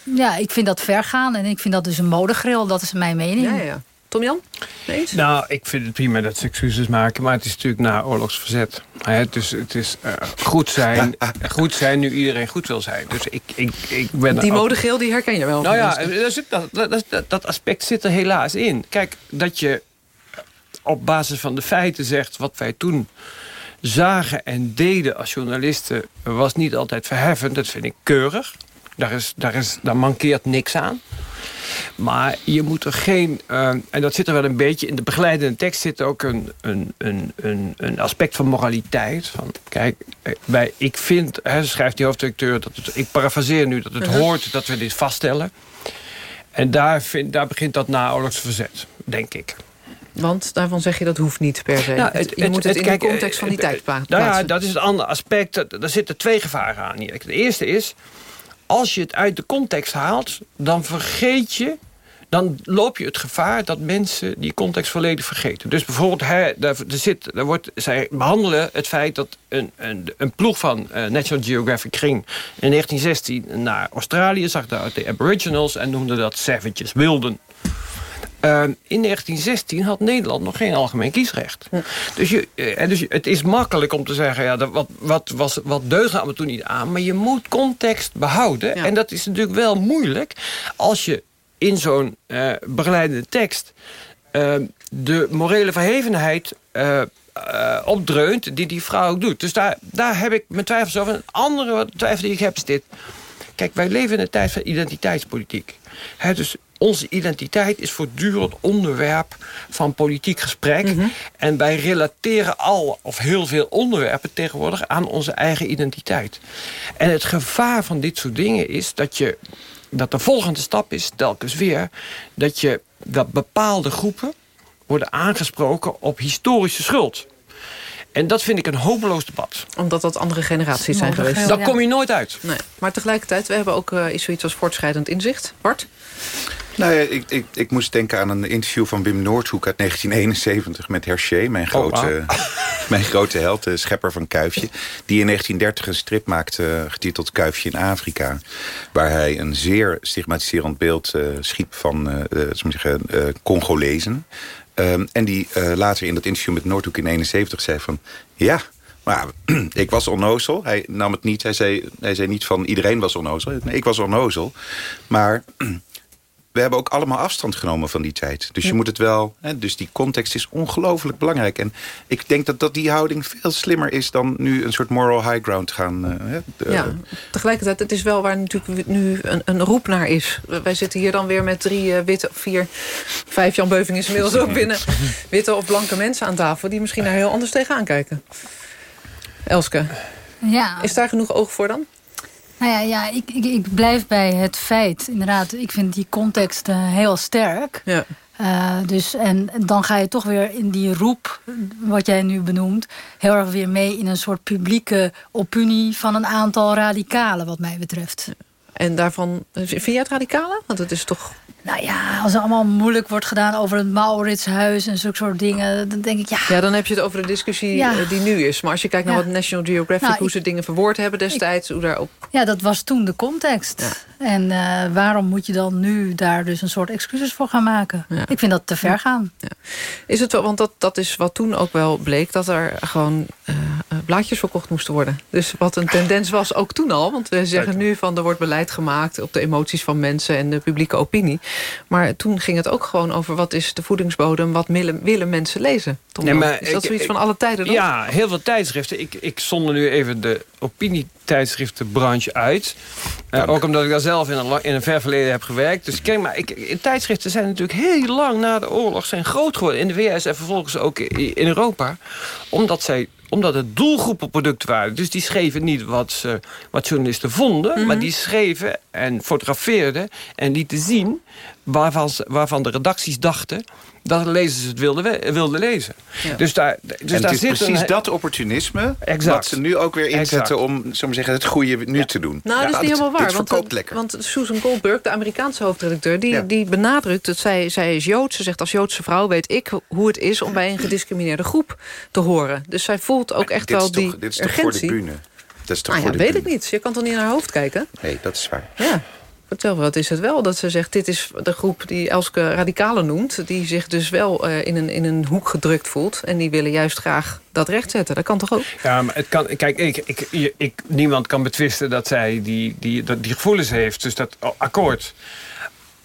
Ja, ik vind dat ver gaan. En ik vind dat dus een modegril. Dat is mijn mening. Ja, ja. Tom Jan? Eens? Nou, ik vind het prima dat ze excuses maken. Maar het is natuurlijk na oorlogsverzet. Het is, het is uh, goed, zijn, goed zijn nu iedereen goed wil zijn. Dus ik, ik, ik ben Die modegeel, die herken je wel. Nou ja, dat, zit- dat, dat, dat, dat aspect zit er helaas in. Kijk, dat je op basis van de feiten zegt... wat wij toen zagen en deden als journalisten... was niet altijd verheffend. Dat vind ik keurig. Daar, is, daar, is, daar mankeert niks aan. Maar je moet er geen... eh, en dat zit er wel een beetje... in de begeleidende tekst zit ook een, een, een, een, een aspect van moraliteit. Van, kijk, eh, bij, ik vind... Hè, schrijft die hoofddirecteur... Dat het, ik parafraseer nu dat het Mhm. hoort dat we dit vaststellen. En daar, vind, daar begint dat naoorlogsverzet, denk ik. Want daarvan zeg je dat hoeft niet per se. Nou, Het- je moet het in kijk, de context van die eh, tijd pla- Nou ja, plaatsen. dat is het andere aspect. Daar zitten twee gevaren aan hier. De eerste is, als je het uit de context haalt... dan vergeet je... dan loop je het gevaar dat mensen die context volledig vergeten. Dus bijvoorbeeld, hè, daar, er zit, daar wordt, zij behandelen het feit dat een, een, een ploeg van eh, National Geographic ging... in 1916 naar Australië, zag daar de aboriginals... en noemde dat savages, wilden. Ehm, in 1916 had Nederland nog geen algemeen kiesrecht. Dus, je, eh, en dus het is makkelijk om te zeggen... Ja, dat, wat, wat, was, wat deugde allemaal toen niet aan... maar je moet context behouden. En dat is natuurlijk wel moeilijk... als je in zo'n eh begeleidende tekst... eh, de morele verhevenheid eh, eh, opdreunt die die vrouw doet. Dus daar, daar heb ik mijn twijfels over. Een andere twijfel die ik heb is dit. Kijk, wij leven in een tijd van identiteitspolitiek. Dus onze identiteit is voortdurend onderwerp van politiek gesprek. En wij relateren al of heel veel onderwerpen tegenwoordig aan onze eigen identiteit. En het gevaar van dit soort dingen is dat je dat de volgende stap is, telkens weer, dat je dat bepaalde groepen worden aangesproken op historische schuld. En dat vind ik een hopeloos debat. Omdat dat andere generaties zijn geweest. Daar kom je nooit uit. Nee. Maar tegelijkertijd, we hebben ook eh, iets zoiets als voortschrijdend inzicht. Bart? Nou ja, ik, ik, ik moest denken aan een interview van Wim Noordhoek uit 1971 met Hergé, mijn grote, mijn grote held, de schepper van Kuifje. Die in 1930 een strip maakte eh, getiteld Kuifje in Afrika. Waar hij een zeer stigmatiserend beeld eh, schiep van we zeggen, eh, Congolezen. Ehm, en die eh, later in dat interview met Noordhoek in 71 zei van... ja, maar ik was onnozel. Hij nam het niet. Hij zei, hij zei niet van iedereen was onnozel. Ik was onnozel. Maar we hebben ook allemaal afstand genomen van die tijd. Dus je moet het wel... Hè, dus die context is ongelooflijk belangrijk. En ik denk dat, dat die houding veel slimmer is... dan nu een soort moral high ground gaan... eh, hè, de- Ja, tegelijkertijd, het is wel waar natuurlijk nu een, een roep naar is. Wij zitten hier dan weer met drie eh, witte, of vier, vijf Jan Beuving is inmiddels ook binnen. Witte of blanke mensen aan tafel die misschien daar heel anders tegenaan kijken. Elske, Ja. is daar genoeg oog voor dan? Nou ja, ja ik, ik, ik blijf bij het feit. Inderdaad, ik vind die context eh, heel sterk. Ja. Eh, dus, en dan ga je toch weer in die roep, wat jij nu benoemt... heel erg weer mee in een soort publieke opinie... van een aantal radicalen, wat mij betreft. En daarvan, vind jij het radicalen? Want het is toch... Nou ja, als er allemaal moeilijk wordt gedaan over het Mauritshuis... en zulke soort dingen, dan denk ik, ja... Ja, dan heb je het over de discussie Ja. eh, die nu is. Maar als je kijkt naar Ja. wat National Geographic... Nou, hoe ik- ze dingen verwoord hebben destijds... hoe daarop Ja, dat was toen de context. En eh, waarom moet je dan nu daar dus een soort excuses voor gaan maken? Ik vind dat te ver gaan. Is het wel, want dat, dat is wat toen ook wel bleek... dat er gewoon eh, eh, blaadjes verkocht moesten worden. Dus wat een tendens was, ook toen al. Want we zeggen nu van er wordt beleid gemaakt... op de emoties van mensen en de publieke opinie. Maar toen ging het ook gewoon over... wat is de voedingsbodem, wat willen, willen mensen lezen? Tom Nee, Jan? maar is dat ik- zoiets ik- van alle tijden nog? Ja, heel veel tijdschriften. Ik, ik zonder nu even de opinietijdschriftenbranche uit. Eh, ook omdat ik daar zelf in een, in een ver verleden heb gewerkt. Dus kijk maar, ik, in tijdschriften zijn natuurlijk heel lang na de oorlog... zijn groot geworden in de VS en vervolgens ook in Europa. Omdat zij omdat het doelgroepenproducten waren. Dus die schreven niet wat, ze, wat journalisten vonden... maar die schreven en fotografeerden en lieten zien... waarvan, waarvan de redacties dachten dat de lezers het wilden, we- wilden lezen. Ja. Dus daar, dus en daar het is zit precies een, dat opportunisme... Exact. wat ze nu ook weer inzetten Exact. om zo zeggen, het goede nu te doen. Nou, dat is niet helemaal waar. Dit Want, lekker. want Susan Goldberg, de Amerikaanse hoofdredacteur... die, die benadrukt dat zij, zij is Joods. Ze zegt als Joodse vrouw weet ik hoe het is... om bij een gediscrimineerde groep te horen. Dus zij voelt ook echt dit wel is toch, die dit is toch voor de bühne? Dat is toch Ah ja, voor de weet bühne? ik niet. Je kan toch niet naar haar hoofd kijken? Nee, dat is waar. Ja. Vertel, wat is het wel dat ze zegt... dit is de groep die Elske radicalen noemt... die zich dus wel uh, in, een, in een hoek gedrukt voelt... en die willen juist graag dat rechtzetten. Dat kan toch ook? Ja, maar het kan, kijk, ik, ik, ik, niemand kan betwisten dat zij die, die, die gevoelens heeft. Dus dat akkoord.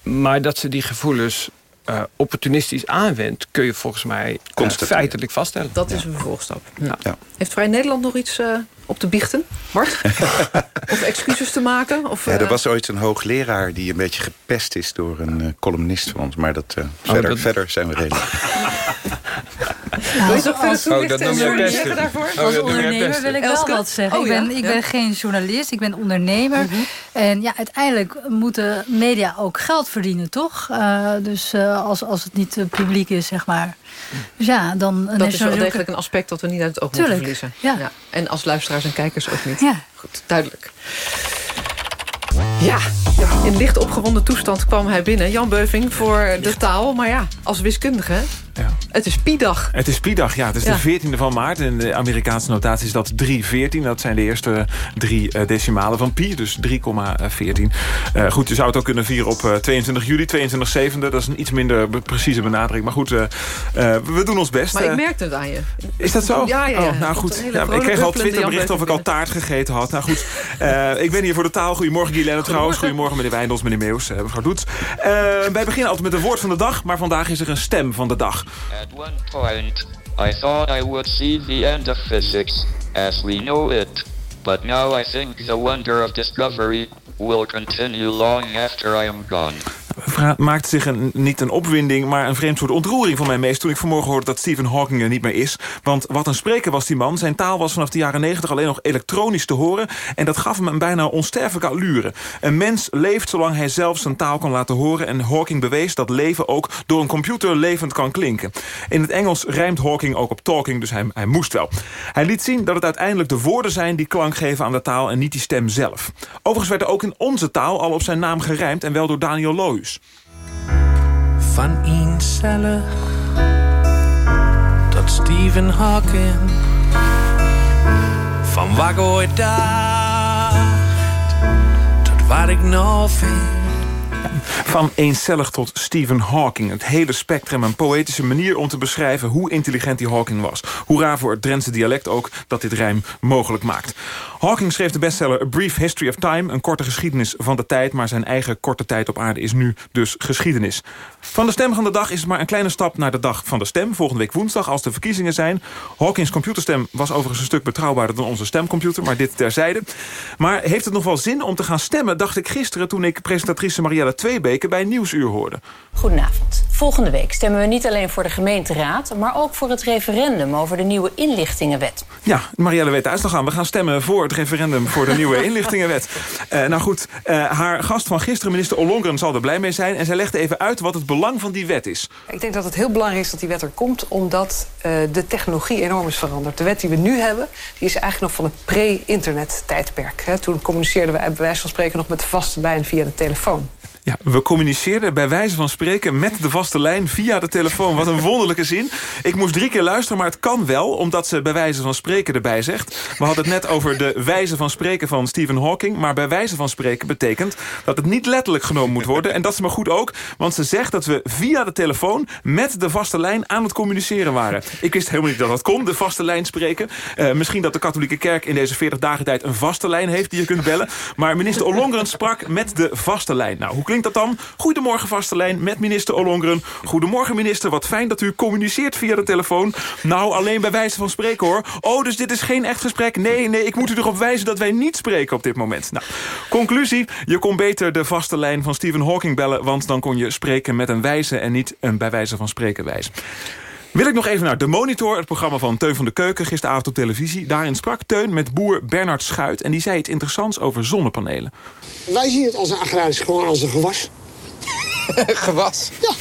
Maar dat ze die gevoelens uh, opportunistisch aanwendt... kun je volgens mij uh, feitelijk vaststellen. Dat is een vervolgstap. Ja. Ja. Heeft Vrij Nederland nog iets uh, op te biechten, Bart? of excuses te maken? Of, ja, er was ooit een hoogleraar die een beetje gepest is... door een columnist van ons. Maar dat, oh, verder, dat... verder zijn we redelijk. Nou, Wil je toch verder toelichten en zeggen daarvoor? Oh, als ondernemer wil ik wel wat zeggen. Oh, ik ben, ik ben geen journalist, ik ben ondernemer. Mm -hmm. En ja, uiteindelijk moeten media ook geld verdienen, toch? Uh, dus uh, als, als het niet uh, publiek is, zeg maar. Dus ja, dan... Dat is wel degelijk een aspect dat we niet uit het oog Tuurlijk, moeten verliezen. Ja. ja. En als luisteraars en kijkers ook niet. Ja. Goed, duidelijk. Ja, in licht opgewonden toestand kwam hij binnen. Jan Beuving voor de taal. Maar ja, als wiskundige ja. Het is Pi-dag. Het is Pi-dag, ja. Het is ja. de 14e van maart. En de Amerikaanse notatie is dat 314. Dat zijn de eerste drie uh, decimalen van Pi. Dus 3,14. Uh, goed, je zou het ook kunnen vieren op uh, 22 juli, 22 7e. Dat is een iets minder precieze benadering. Maar goed, we doen ons best. Maar ik merkte het aan je. Is dat zo? Ja, ja. Oh, nou goed. Ja, ik kreeg al Twitterberichten of ik al taart gegeten had. Nou goed, ik ben hier voor de taal. Goedemorgen Guilaine trouwens. Goedemorgen meneer Wijndels, meneer Meeuws, mevrouw Doets. wij beginnen altijd met een woord van de dag. Maar vandaag is er een stem van de dag. At one point, I thought I would see the end of physics as we know it. But now I think the wonder of discovery will continue long after I am gone maakte zich een, niet een opwinding, maar een vreemd soort ontroering van mij meest... toen ik vanmorgen hoorde dat Stephen Hawking er niet meer is. Want wat een spreker was die man. Zijn taal was vanaf de jaren negentig alleen nog elektronisch te horen... en dat gaf hem een bijna onsterfelijke allure. Een mens leeft zolang hij zelf zijn taal kan laten horen... en Hawking bewees dat leven ook door een computer levend kan klinken. In het Engels rijmt Hawking ook op talking, dus hij, hij moest wel. Hij liet zien dat het uiteindelijk de woorden zijn die klank geven aan de taal... en niet die stem zelf. Overigens werd er ook in onze taal al op zijn naam gerijmd... en wel door Daniel Van eencellig tot Stephen Hawking. Van waar ik ooit dacht tot waar ik nou vind. Van eencellig tot Stephen Hawking. Het hele spectrum, een poëtische manier om te beschrijven... hoe intelligent die Hawking was. Hoera voor het Drentse dialect ook, dat dit rijm mogelijk maakt. Hawking schreef de bestseller A Brief History of Time... een korte geschiedenis van de tijd... maar zijn eigen korte tijd op aarde is nu dus geschiedenis. Van de stem van de dag is het maar een kleine stap naar de dag van de stem. Volgende week woensdag, als de verkiezingen zijn. Hawkings computerstem was overigens een stuk betrouwbaarder... dan onze stemcomputer, maar dit terzijde. Maar heeft het nog wel zin om te gaan stemmen... dacht ik gisteren toen ik presentatrice Marielle Tweebeke bij Nieuwsuur hoorde. Goedenavond. Volgende week stemmen we niet alleen voor de gemeenteraad... maar ook voor het referendum over de nieuwe inlichtingenwet. Ja, Marielle weet de uitslag aan. We gaan stemmen voor het referendum voor de nieuwe inlichtingenwet. Uh, nou goed, uh, haar gast van gisteren, minister Ollongren, zal er blij mee zijn. En zij legde even uit wat het belang van die wet is. Ik denk dat het heel belangrijk is dat die wet er komt... omdat uh, de technologie enorm is veranderd. De wet die we nu hebben, die is eigenlijk nog van het pre-internet tijdperk. Toen communiceerden we bij wijze van spreken nog met de vaste lijn via de telefoon. Ja, we communiceerden bij wijze van spreken met de vaste lijn via de telefoon. Wat een wonderlijke zin. Ik moest drie keer luisteren, maar het kan wel, omdat ze bij wijze van spreken erbij zegt. We hadden het net over de wijze van spreken van Stephen Hawking. Maar bij wijze van spreken betekent dat het niet letterlijk genomen moet worden. En dat is maar goed ook, want ze zegt dat we via de telefoon met de vaste lijn aan het communiceren waren. Ik wist helemaal niet dat dat kon, de vaste lijn spreken. Uh, misschien dat de katholieke kerk in deze 40 dagen tijd een vaste lijn heeft die je kunt bellen. Maar minister Ollongren sprak met de vaste lijn. Nou, hoe klinkt dat dan? Goedemorgen vaste lijn met minister Ollongren. Goedemorgen minister, wat fijn dat u communiceert via de telefoon. Nou, alleen bij wijze van spreken hoor. Oh, dus dit is geen echt gesprek? Nee, nee, ik moet u erop wijzen dat wij niet spreken op dit moment. Nou, conclusie, je kon beter de vaste lijn van Stephen Hawking bellen... want dan kon je spreken met een wijze en niet een bij wijze van spreken wijze. Wil ik nog even naar De Monitor, het programma van Teun van de Keuken... gisteravond op televisie. Daarin sprak Teun met boer Bernard Schuit... en die zei iets interessants over zonnepanelen. Wij zien het als een agrarisch, gewoon als een gewas. gewas? Ja.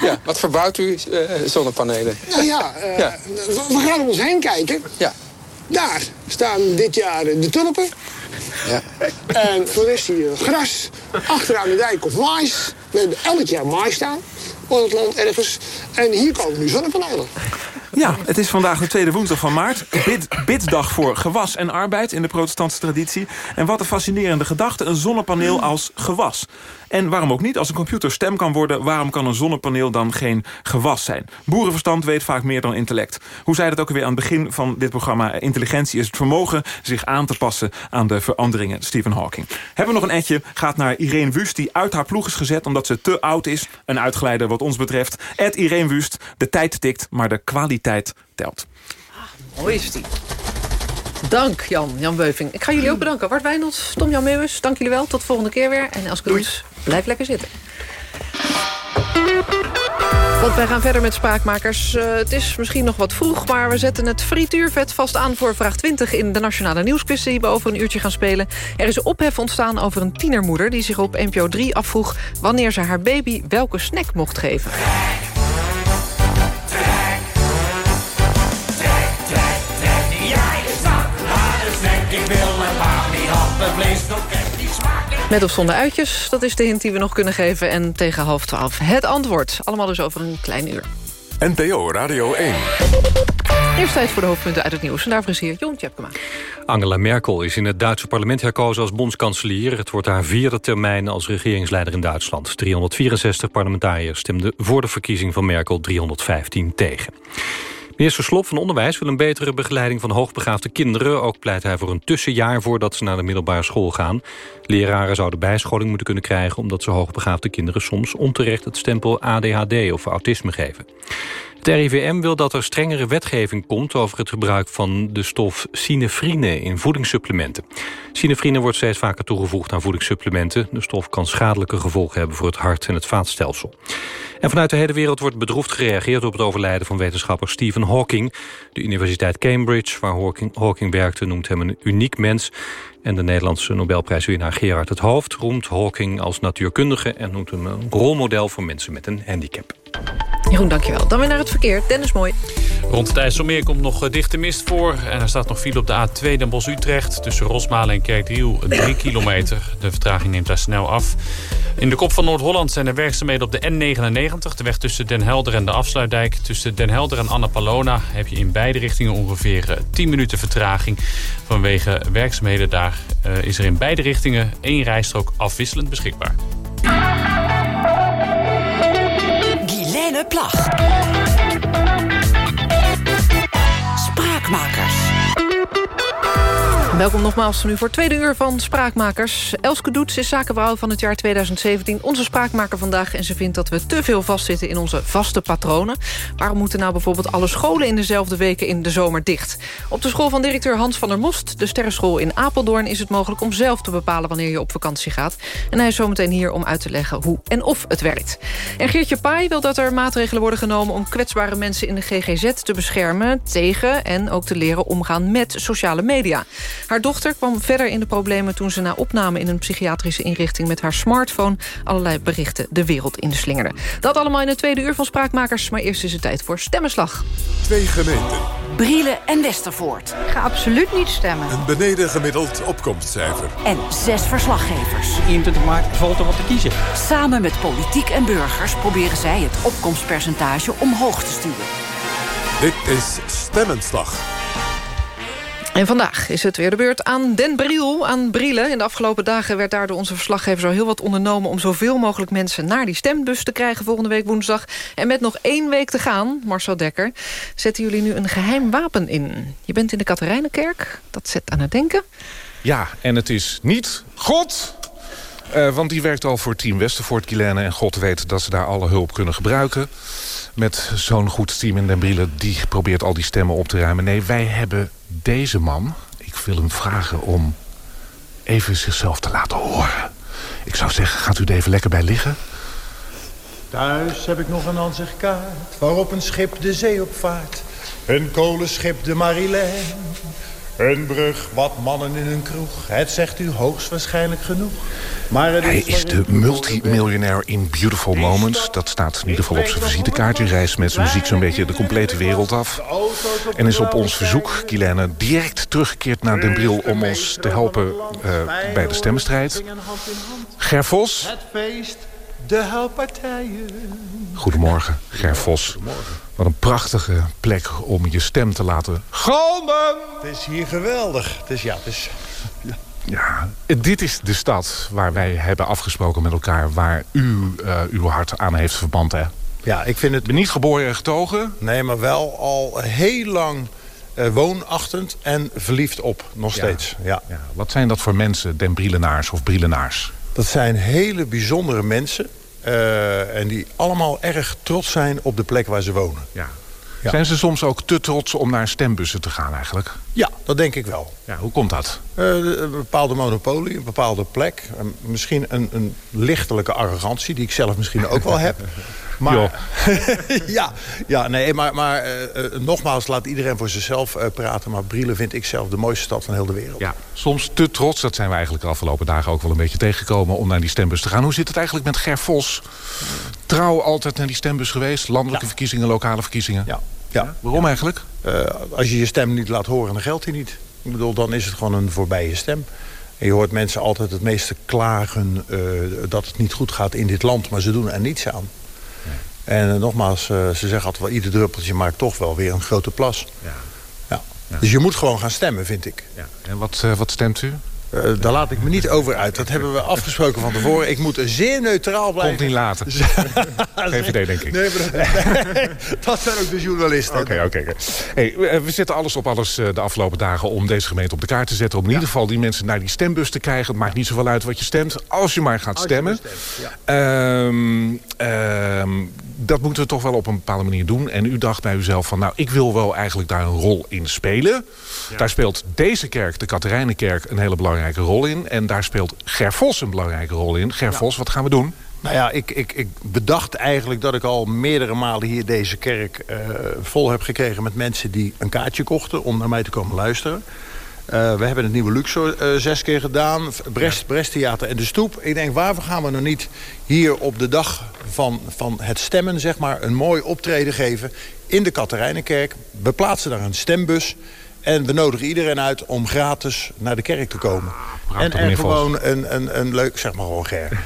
ja. Wat verbouwt u uh, zonnepanelen? Nou ja, uh, ja, we gaan om ons heen kijken. Ja. Daar staan dit jaar de tulpen. Ja. En voor de rest hier gras. Achteraan de dijk of mais. We hebben elk jaar mais staan. Op het land ergens. En hier komen nu zonnepanelen. Ja, het is vandaag de tweede woensdag van maart. Bid, biddag voor gewas en arbeid in de protestantse traditie. En wat een fascinerende gedachte, een zonnepaneel als gewas. En waarom ook niet? Als een computer stem kan worden... waarom kan een zonnepaneel dan geen gewas zijn? Boerenverstand weet vaak meer dan intellect. Hoe zei dat ook weer aan het begin van dit programma? Intelligentie is het vermogen zich aan te passen aan de veranderingen. Stephen Hawking. Hebben we nog een etje? Gaat naar Irene Wust, die uit haar ploeg is gezet... omdat ze te oud is. Een uitgeleider wat ons betreft. Ed Irene Wust, de tijd tikt, maar de kwaliteit telt. Mooi is die. Dank Jan, Jan Beuving. Ik ga jullie ook bedanken. Bart Wijnald, Tom Jan Meeuwis, dank jullie wel. Tot de volgende keer weer. En als ik het goed blijf lekker zitten. Want wij gaan verder met spraakmakers. Uh, het is misschien nog wat vroeg, maar we zetten het frituurvet vast aan... voor vraag 20 in de Nationale Nieuwsquiz... die we over een uurtje gaan spelen. Er is ophef ontstaan over een tienermoeder... die zich op NPO 3 afvroeg... wanneer ze haar baby welke snack mocht geven. Met of zonder uitjes, dat is de hint die we nog kunnen geven. En tegen half twaalf het antwoord. Allemaal dus over een klein uur. NPO Radio 1. Eerst tijd voor de hoofdpunten uit het nieuws. En daarvoor is hier Jon Tjepkema. Angela Merkel is in het Duitse parlement herkozen als bondskanselier. Het wordt haar vierde termijn als regeringsleider in Duitsland. 364 parlementariërs stemden voor de verkiezing van Merkel, 315 tegen. Minister Slop van Onderwijs wil een betere begeleiding van hoogbegaafde kinderen. Ook pleit hij voor een tussenjaar voordat ze naar de middelbare school gaan. Leraren zouden bijscholing moeten kunnen krijgen... omdat ze hoogbegaafde kinderen soms onterecht het stempel ADHD of autisme geven. Het RIVM wil dat er strengere wetgeving komt over het gebruik van de stof sinefrine in voedingssupplementen. Sinefrine wordt steeds vaker toegevoegd aan voedingssupplementen. De stof kan schadelijke gevolgen hebben voor het hart en het vaatstelsel. En vanuit de hele wereld wordt bedroefd gereageerd op het overlijden van wetenschapper Stephen Hawking. De Universiteit Cambridge, waar Hawking, Hawking werkte, noemt hem een uniek mens. En de Nederlandse Nobelprijswinnaar Gerard het Hoofd roemt Hawking als natuurkundige... en noemt hem een rolmodel voor mensen met een handicap. Jeroen, dankjewel. Dan weer naar het verkeer. Dennis Mooi. Rond het IJsselmeer komt nog eh, dichte mist voor. En er staat nog file op de A2 Den Bosch-Utrecht... tussen Rosmalen en Kerkdriel, 3 kilometer. De vertraging neemt daar snel af. In de kop van Noord-Holland zijn er werkzaamheden op de N99... de weg tussen Den Helder en de Afsluitdijk. Tussen Den Helder en Annapolona heb je in beide richtingen ongeveer 10 eh, minuten vertraging. Vanwege werkzaamheden daar uh, is er in beide richtingen één rijstrook afwisselend beschikbaar. Plag. Welkom nogmaals nu voor het tweede uur van Spraakmakers. Elske Doets is zakenvrouw van het jaar 2017. Onze spraakmaker vandaag en ze vindt dat we te veel vastzitten in onze vaste patronen. Waarom moeten nou bijvoorbeeld alle scholen in dezelfde weken in de zomer dicht? Op de school van directeur Hans van der Most, de sterrenschool in Apeldoorn... is het mogelijk om zelf te bepalen wanneer je op vakantie gaat. En hij is zometeen hier om uit te leggen hoe en of het werkt. En Geertje Paai wil dat er maatregelen worden genomen... om kwetsbare mensen in de GGZ te beschermen tegen... en ook te leren omgaan met sociale media. Haar dochter kwam verder in de problemen toen ze na opname in een psychiatrische inrichting met haar smartphone allerlei berichten de wereld inslingerde. Dat allemaal in het tweede uur van Spraakmakers, maar eerst is het tijd voor stemmenslag. Twee gemeenten. Brielen en Westervoort. Ik ga absoluut niet stemmen. Een beneden gemiddeld opkomstcijfer. En zes verslaggevers. 21 maart valt er wat te kiezen. Samen met politiek en burgers proberen zij het opkomstpercentage omhoog te sturen. Dit is Stemmenslag. En vandaag is het weer de beurt aan Den Briel, aan Brielen. In de afgelopen dagen werd daar door onze verslaggevers al heel wat ondernomen... om zoveel mogelijk mensen naar die stembus te krijgen volgende week woensdag. En met nog één week te gaan, Marcel Dekker... zetten jullie nu een geheim wapen in. Je bent in de Katerijnenkerk, dat zet aan het denken. Ja, en het is niet God... Uh, want die werkt al voor Team Westervoort, Guilaine. En God weet dat ze daar alle hulp kunnen gebruiken. Met zo'n goed team in Den Brielen. Die probeert al die stemmen op te ruimen. Nee, wij hebben deze man... Ik wil hem vragen om even zichzelf te laten horen. Ik zou zeggen, gaat u er even lekker bij liggen? Thuis heb ik nog een ansichtkaart waarop een schip de zee opvaart. Een kolenschip de Marilène. Een brug, wat mannen in een kroeg. Het zegt u hoogstwaarschijnlijk genoeg. Maar Hij is de multimiljonair in Beautiful Moments. Dat staat in ieder geval op zijn visitekaart. Hij reist met zijn muziek zo'n beetje de complete wereld af. En is op ons verzoek, Guilaine, direct teruggekeerd naar Den Bril... om ons te helpen uh, bij de stemmenstrijd. Ger Vos. De helppartijen. Goedemorgen, Ger Vos. Wat een prachtige plek om je stem te laten galmen. Het is hier geweldig. Het is, ja, het is... Ja, dit is de stad waar wij hebben afgesproken met elkaar... waar u uh, uw hart aan heeft verband, hè? Ja, ik vind het... ben niet geboren en getogen? Nee, maar wel al heel lang uh, woonachtend en verliefd op, nog Ja. steeds. Ja. Ja, wat zijn dat voor mensen, den Brielenaars of Brielenaars? Dat zijn hele bijzondere mensen. eh, en die allemaal erg trots zijn op de plek waar ze wonen. Ja. Ja. Zijn ze soms ook te trots om naar stembussen te gaan eigenlijk? Ja, dat denk ik wel. Ja, hoe komt dat? Eh, een bepaalde monopolie, een bepaalde plek. Eh, misschien een, een lichtelijke arrogantie, die ik zelf misschien ook wel heb. Maar, ja, ja, nee, maar, maar eh, eh, nogmaals, laat iedereen voor zichzelf eh, praten. Maar Brielen vind ik zelf de mooiste stad van heel de wereld. Ja, soms te trots. Dat zijn we eigenlijk de afgelopen dagen ook wel een beetje tegengekomen... om naar die stembus te gaan. Hoe zit het eigenlijk met Ger Vos? Trouw altijd naar die stembus geweest? Landelijke verkiezingen, lokale verkiezingen? Ja. ja. Waarom eigenlijk? Als je je stem niet laat horen, dan geldt die niet. Ik bedoel, dan is het gewoon een voorbije stem. En je hoort mensen altijd het meeste klagen dat het niet goed gaat in dit land. Maar ze doen er niets aan. En eh, nogmaals, eh, ze zeggen altijd wel... ieder druppeltje maakt toch wel weer een grote plas. Ja. Ja. Dus je moet gewoon gaan stemmen, vind ik. Ja. En wat, eh, wat stemt u? Eh, daar laat ik me niet over uit. Dat hebben we afgesproken van tevoren. Ik moet zeer neutraal blijven. Komt niet later. VVD, denk ik. Nee, dat, dat zijn ook de journalisten. Oké, oké. oké. Hey, we- zetten alles op alles eh, de afgelopen dagen om deze gemeente op de kaart te zetten. Om in ieder geval die mensen naar die stembus te krijgen. Het maakt niet zoveel uit wat je stemt, als je maar gaat Als stemmen. maar stemt, ja. Ehm, ehm, dat moeten we toch wel op een bepaalde manier doen. En u dacht bij uzelf van, nou, ik wil wel eigenlijk daar een rol in spelen. Daar speelt deze kerk, de Katerijnenkerk, een hele belangrijke rol in. En daar speelt Ger Vos een belangrijke rol in. Ger Vos, wat gaan we doen? Nou ja, ik, ik, ik bedacht eigenlijk dat ik al meerdere malen hier deze kerk eh, vol heb gekregen met mensen die een kaartje kochten om naar mij te komen luisteren. Eh, we hebben het nieuwe Luxor eh, zes keer gedaan. Brest, Brest Theater en de Stoep. Ik denk, waarvoor gaan we nog niet hier op de dag van, van het stemmen... zeg maar, een mooi optreden geven in de Katerijnenkerk. We plaatsen daar een stembus. En we nodigen iedereen uit om gratis naar de kerk te komen. en gewoon een, een, een leuk, zeg maar gewoon Ger.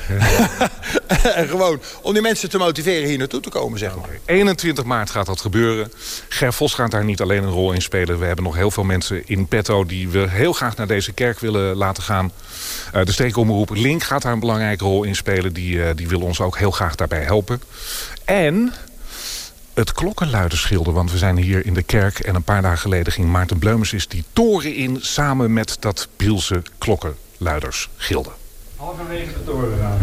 en gewoon om die mensen te motiveren hier naartoe te komen, zeg maar. 21 maart gaat dat gebeuren. Ger Vos gaat daar niet alleen een rol in spelen. We hebben nog heel veel mensen in petto... die we heel graag naar deze kerk willen laten gaan. Eh, de streekomroep Link gaat daar een belangrijke rol in spelen. Die, eh, die wil ons ook heel graag daarbij helpen. En het klokkenluiderschilder. Want we zijn hier in de kerk en een paar dagen geleden ging Maarten Bleumers is die toren in... samen met dat Bielse klokkenluidersgilde. Halverwege de toren gaan.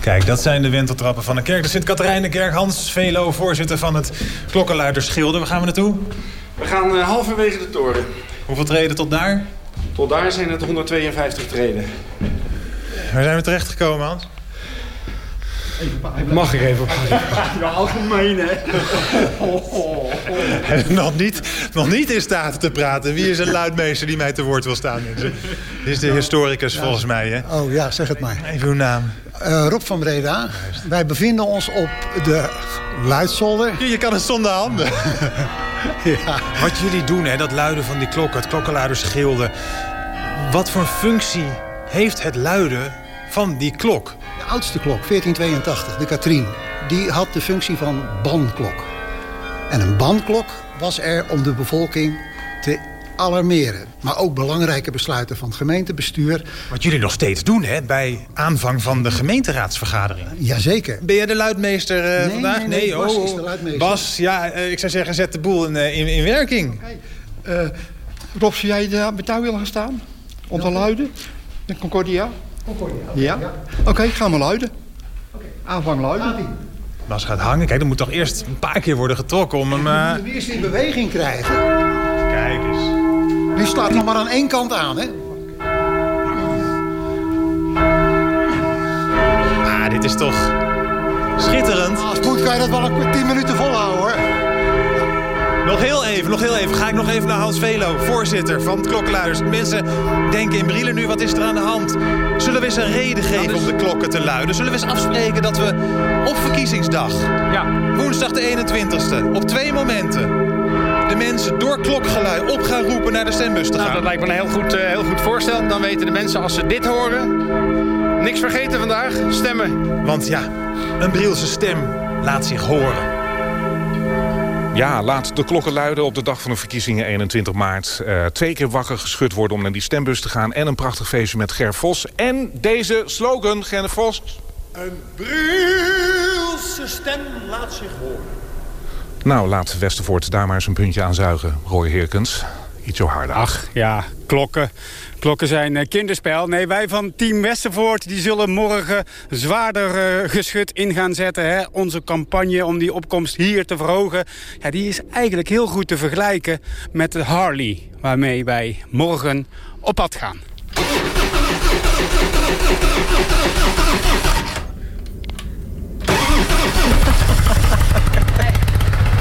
Kijk, dat zijn de wenteltrappen van de kerk. De Sint-Katharijnenkerk. Hans Velo, voorzitter van het Klokkenluidersgilde. Waar gaan we naartoe? We gaan eh, halverwege de toren. Hoeveel treden tot daar? Tot daar zijn het 152 treden. Waar zijn we terechtgekomen, Hans? Mag ik even? Ja, algemeen, hè? nog, niet, nog niet in staat te praten. Wie is een luidmeester die mij te woord wil staan? Dit is de historicus volgens mij, hè? Oh ja, zeg het maar. Even uw naam. Eh, Rob van Breda. Wij bevinden ons op de Luidzolder. Je kan het zonder handen. ja. Wat jullie doen, hè, dat luiden van die klokken, het klokkenluidersgilde. Wat voor functie heeft het luiden van die klok? De oudste klok, 1482, de Katrien. Die had de functie van banklok. En een banklok was er om de bevolking te alarmeren. Maar ook belangrijke besluiten van het gemeentebestuur. Wat jullie nog steeds doen, hè, bij aanvang van de gemeenteraadsvergadering. Jazeker. Ben jij de luidmeester eh, Nee, vandaag? nee, nee, Bas oh, is de luidmeester. Bas, ja, eh, ik zou zeggen, zet de boel in, eh, in, in werking. Eh, Rob, zou jij daar met jou willen gaan staan? Om te luiden? De Concordia? Concordia. Ja? Oké, gaan we luiden. Aanvang luiden. Bas gaat hangen. Kijk, er moet toch eerst een paar keer worden getrokken om hem... We eh, hem eerst in beweging krijgen. Kijk eens. Die slaat nog maar aan één kant aan, hè? Ah, dit is toch schitterend. Als het moet kan je dat wel een 10 minuten volhouden, hoor. Nog heel even, nog heel even. Ga ik nog even naar Hans Velo, voorzitter van het Klokkenluiders. Mensen denken in Brielen nu, wat is er aan de hand? Zullen we eens een reden geven om de klokken te luiden? Zullen we eens afspreken dat we op verkiezingsdag, ja. woensdag de 21ste, op twee momenten... de mensen door klokgeluid op gaan roepen naar de stembus te gaan? Nou, dat lijkt me een heel goed, eh, heel goed voorstel. Dan weten de mensen als ze dit horen... Niks vergeten vandaag. Stemmen. Want ja, een Brielse stem laat zich horen. Ja, laat de klokken luiden op de dag van de verkiezingen 21 maart. Uh, twee keer wakker geschud worden om naar die stembus te gaan. En een prachtig feestje met Ger Vos. En deze slogan, Ger Vos. Een Brielse stem laat zich horen. Nou, laat Westervoort daar maar eens een puntje aan zuigen. Roy Heerkens, iets zo harder. Ach, ja, klokken. Klokken zijn uh, kinderspel. Nee, wij van Team Westervoort die zullen morgen zwaarder uh, geschut in gaan zetten. Hè? Onze campagne om die opkomst hier te verhogen... Ja, die is eigenlijk heel goed te vergelijken met de Harley... waarmee wij morgen op pad gaan.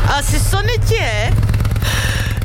Als het zonnetje, hè?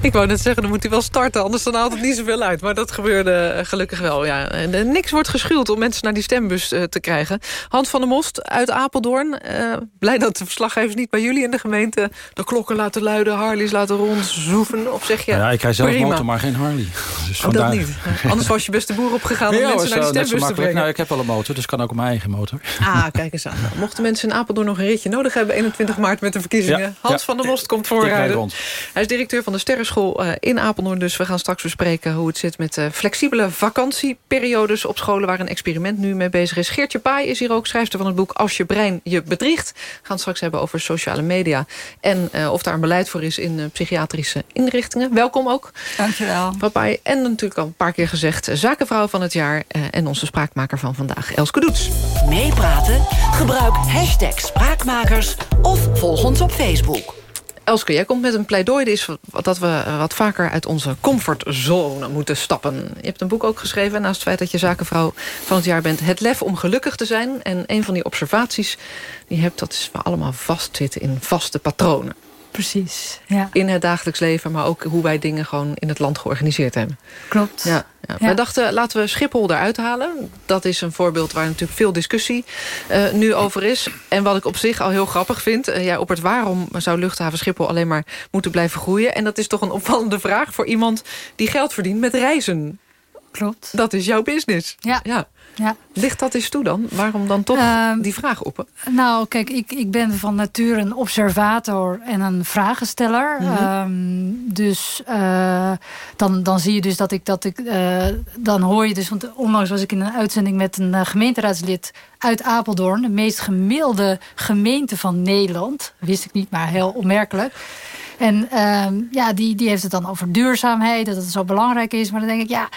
Ik wou net zeggen, dan moet hij wel starten. Anders dan haalt het niet zoveel uit. Maar dat gebeurde eh, gelukkig wel. Ja. En, eh, niks wordt geschuwd om mensen naar die stembus uh, te krijgen. Hans van der Most uit Apeldoorn. Uh, blij dat de verslaggevers niet bij jullie in de gemeente... de klokken laten luiden, Harleys laten rondzoeven. Of zeg je, ja, ik rij zelf prima. motor, maar geen Harley. Dus oh, vandaar... dat niet. Anders was je beste boer opgegaan om mensen naar die stembus te brengen. Nou, ik heb wel een motor, dus kan ook mijn eigen motor. Ah, kijk eens aan. Mochten mensen in Apeldoorn nog een ritje nodig hebben... 21 maart met de verkiezingen. Ja, Hans ja. van der Most komt voorrijden. Hij is directeur van de Sterrenschool uh, in Apeldoorn. Dus we gaan straks bespreken hoe het zit met uh, flexibele vakantieperiodes op scholen... waar een experiment nu mee bezig is. Geertje Paai is hier ook schrijfster van het boek Als je brein je bedriegt. We gaan het straks hebben over sociale media. En uh, of daar een beleid voor is in uh, psychiatrische inrichtingen. Welkom ook. Dankjewel. Papai. En natuurlijk al een paar keer gezegd... zakenvrouw van het jaar en onze spraakmaker van vandaag, Elske Doets. Meepraten? Gebruik hashtag Spraakmakers of volg ons op Facebook. Elske, jij komt met een pleidooi is dat we wat vaker uit onze comfortzone moeten stappen. Je hebt een boek ook geschreven, naast het feit dat je zakenvrouw van het jaar bent... Het lef om gelukkig te zijn. En een van die observaties die je hebt, dat is we allemaal vastzitten in vaste patronen. Precies, ja. In het dagelijks leven, maar ook hoe wij dingen gewoon in het land georganiseerd hebben. Klopt. Ja, ja. ja. Wij dachten, laten we Schiphol eruit halen. Dat is een voorbeeld waar natuurlijk veel discussie uh, nu over is. En wat ik op zich al heel grappig vind... Uh, ja, op het waarom zou luchthaven Schiphol alleen maar moeten blijven groeien? En dat is toch een opvallende vraag voor iemand die geld verdient met reizen. Klopt. Dat is jouw business. Ja. ja. Ja. Ligt dat eens toe dan? Waarom dan toch uh, die vraag op? Nou, kijk, ik, ik ben van nature een observator en een vragensteller. Mm -hmm. um, dus uh, dan, dan zie je dus dat ik... Dat ik uh, dan hoor je dus... Want onlangs was ik in een uitzending met een gemeenteraadslid uit Apeldoorn. De meest gemiddelde gemeente van Nederland. Wist ik niet, maar heel opmerkelijk. En um, ja, die, die heeft het dan over duurzaamheid. Dat het zo belangrijk is. Maar dan denk ik, ja...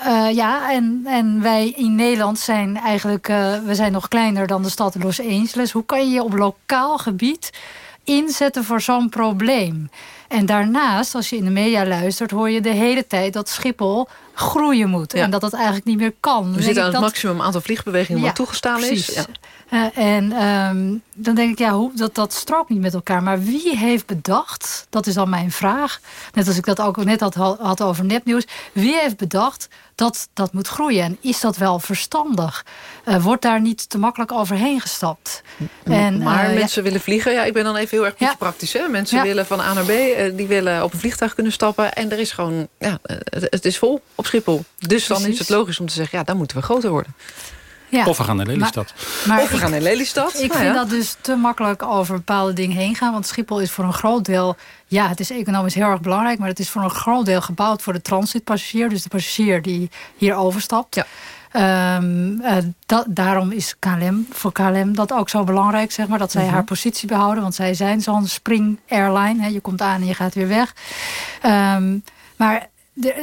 Uh, ja, en, en wij in Nederland zijn eigenlijk... Uh, we zijn nog kleiner dan de stad Los Angeles. Hoe kan je je op lokaal gebied inzetten voor zo'n probleem? En daarnaast, als je in de media luistert... hoor je de hele tijd dat Schiphol groeien moet. Ja. En dat dat eigenlijk niet meer kan. We zitten aan het dat... maximum aantal vliegbewegingen ja, wat toegestaan precies. is. Ja. Uh, en um, dan denk ik, ja, hoe, dat, dat strookt niet met elkaar. Maar wie heeft bedacht, dat is dan mijn vraag... net als ik dat ook net had, had over nepnieuws... wie heeft bedacht dat dat moet groeien? En is dat wel verstandig? Uh, wordt daar niet te makkelijk overheen gestapt? En, maar uh, mensen ja. willen vliegen. Ja, ik ben dan even heel erg ja. praktisch. Hè? Mensen ja. willen van A naar B, die willen op een vliegtuig kunnen stappen. En er is gewoon, ja, het, het is vol op Schiphol. Dus dan is het logisch om te zeggen, ja, dan moeten we groter worden. Ja. Of we gaan naar Lelystad. Maar, maar of we gaan naar Lelystad. Ik nou, vind ja. dat dus te makkelijk over bepaalde dingen heen gaan. Want Schiphol is voor een groot deel... Ja, het is economisch heel erg belangrijk... maar het is voor een groot deel gebouwd voor de transitpassagier. Dus de passagier die hier overstapt. Ja. Um, uh, dat, daarom is KLM voor KLM dat ook zo belangrijk, zeg maar, dat zij Mhm. haar positie behouden. Want zij zijn zo'n spring airline. Hè, je komt aan en je gaat weer weg. Um, maar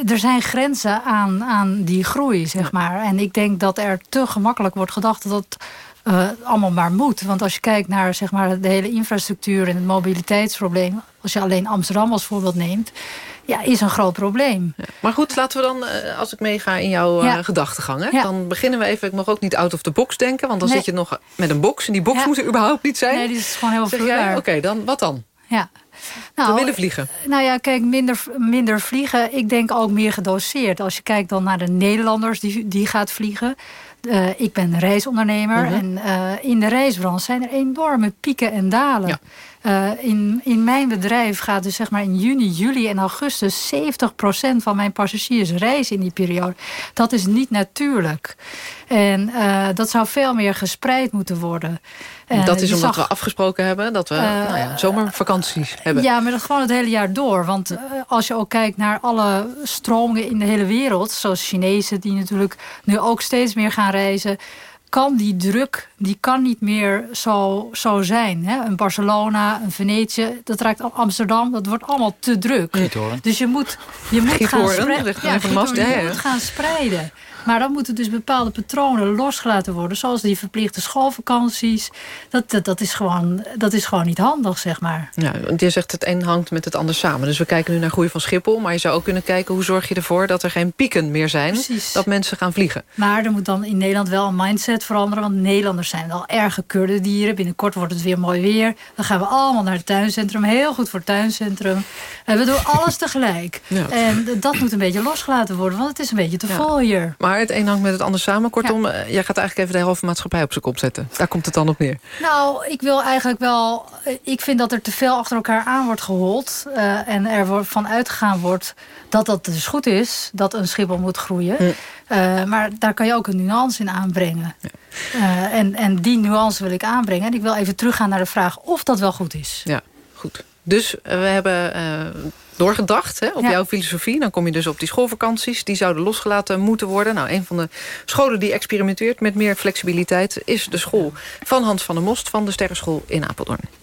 er zijn grenzen aan, aan die groei, zeg maar. En ik denk dat er te gemakkelijk wordt gedacht dat het uh, allemaal maar moet. Want als je kijkt naar zeg maar, de hele infrastructuur en het mobiliteitsprobleem... als je alleen Amsterdam als voorbeeld neemt... ja, is een groot probleem. Ja. Maar goed, laten we dan, uh, als ik meega in jouw Ja. uh, gedachtegang... Hè, Ja. dan beginnen we even, ik mag ook niet out of the box denken... want dan Nee. zit je nog met een box en die box Ja. moet er überhaupt niet zijn. Nee, die is gewoon heel vloeibaar. Oké, dan wat dan? Ja. We willen vliegen. Nou ja, kijk, minder, minder vliegen. Ik denk ook meer gedoseerd. Als je kijkt dan naar de Nederlanders die, die gaat vliegen. Uh, ik ben reisondernemer. Mhm. En uh, in de reisbranche zijn er enorme pieken en dalen. Ja. In, in mijn bedrijf gaat dus zeg maar in juni, juli en augustus 70% van mijn passagiers reizen in die periode. Dat is niet natuurlijk. En dat zou veel meer gespreid moeten worden. Uh, dat is omdat zag, we afgesproken hebben dat we nou ja, zomervakanties hebben. Ja, maar dat gewoon het hele jaar door. Want als je ook kijkt naar alle stromingen in de hele wereld... zoals Chinezen die natuurlijk nu ook steeds meer gaan reizen kan die druk, die kan niet meer zo, zo zijn. Hè? Een Barcelona, een Venetië, dat raakt Amsterdam, dat wordt allemaal te druk. Dus je moet, je moet gaan spreiden. Ja, je moet gaan spreiden. Maar dan moeten dus bepaalde patronen losgelaten worden. Zoals die verplichte schoolvakanties. Dat, dat, dat, is, gewoon, dat is gewoon niet handig, zeg maar. Ja, je zegt het een hangt met het ander samen. Dus we kijken nu naar groei van Schiphol. Maar je zou ook kunnen kijken hoe zorg je ervoor dat er geen pieken meer zijn. Precies. Dat mensen gaan vliegen. Maar er moet dan in Nederland wel een mindset veranderen. Want Nederlanders zijn wel erg gekeurde dieren. Binnenkort wordt het weer mooi weer. Dan gaan we allemaal naar het tuincentrum. Heel goed voor het tuincentrum. En we doen alles tegelijk. Ja. En dat moet een beetje losgelaten worden. Want het is een beetje te vol hier. Maar het een hangt met het ander samen. Kortom, ja. jij gaat eigenlijk even de helft van maatschappij op zijn kop zetten. Daar komt het dan op neer. Nou, ik wil eigenlijk wel... Ik vind dat er te veel achter elkaar aan wordt gehold. Uh, en er wordt van uitgegaan wordt dat dat dus goed is. Dat een Schiphol moet groeien. Hm. Uh, maar daar kan je ook een nuance in aanbrengen. Ja. Uh, en, en die nuance wil ik aanbrengen. En ik wil even teruggaan naar de vraag of dat wel goed is. Ja, goed. Dus we hebben doorgedacht hè, op ja. jouw filosofie. Dan kom je dus op die schoolvakanties. Die zouden losgelaten moeten worden. Nou, een van de scholen die experimenteert met meer flexibiliteit... is de school van Hans van der Most van de Sterrenschool in Apeldoorn.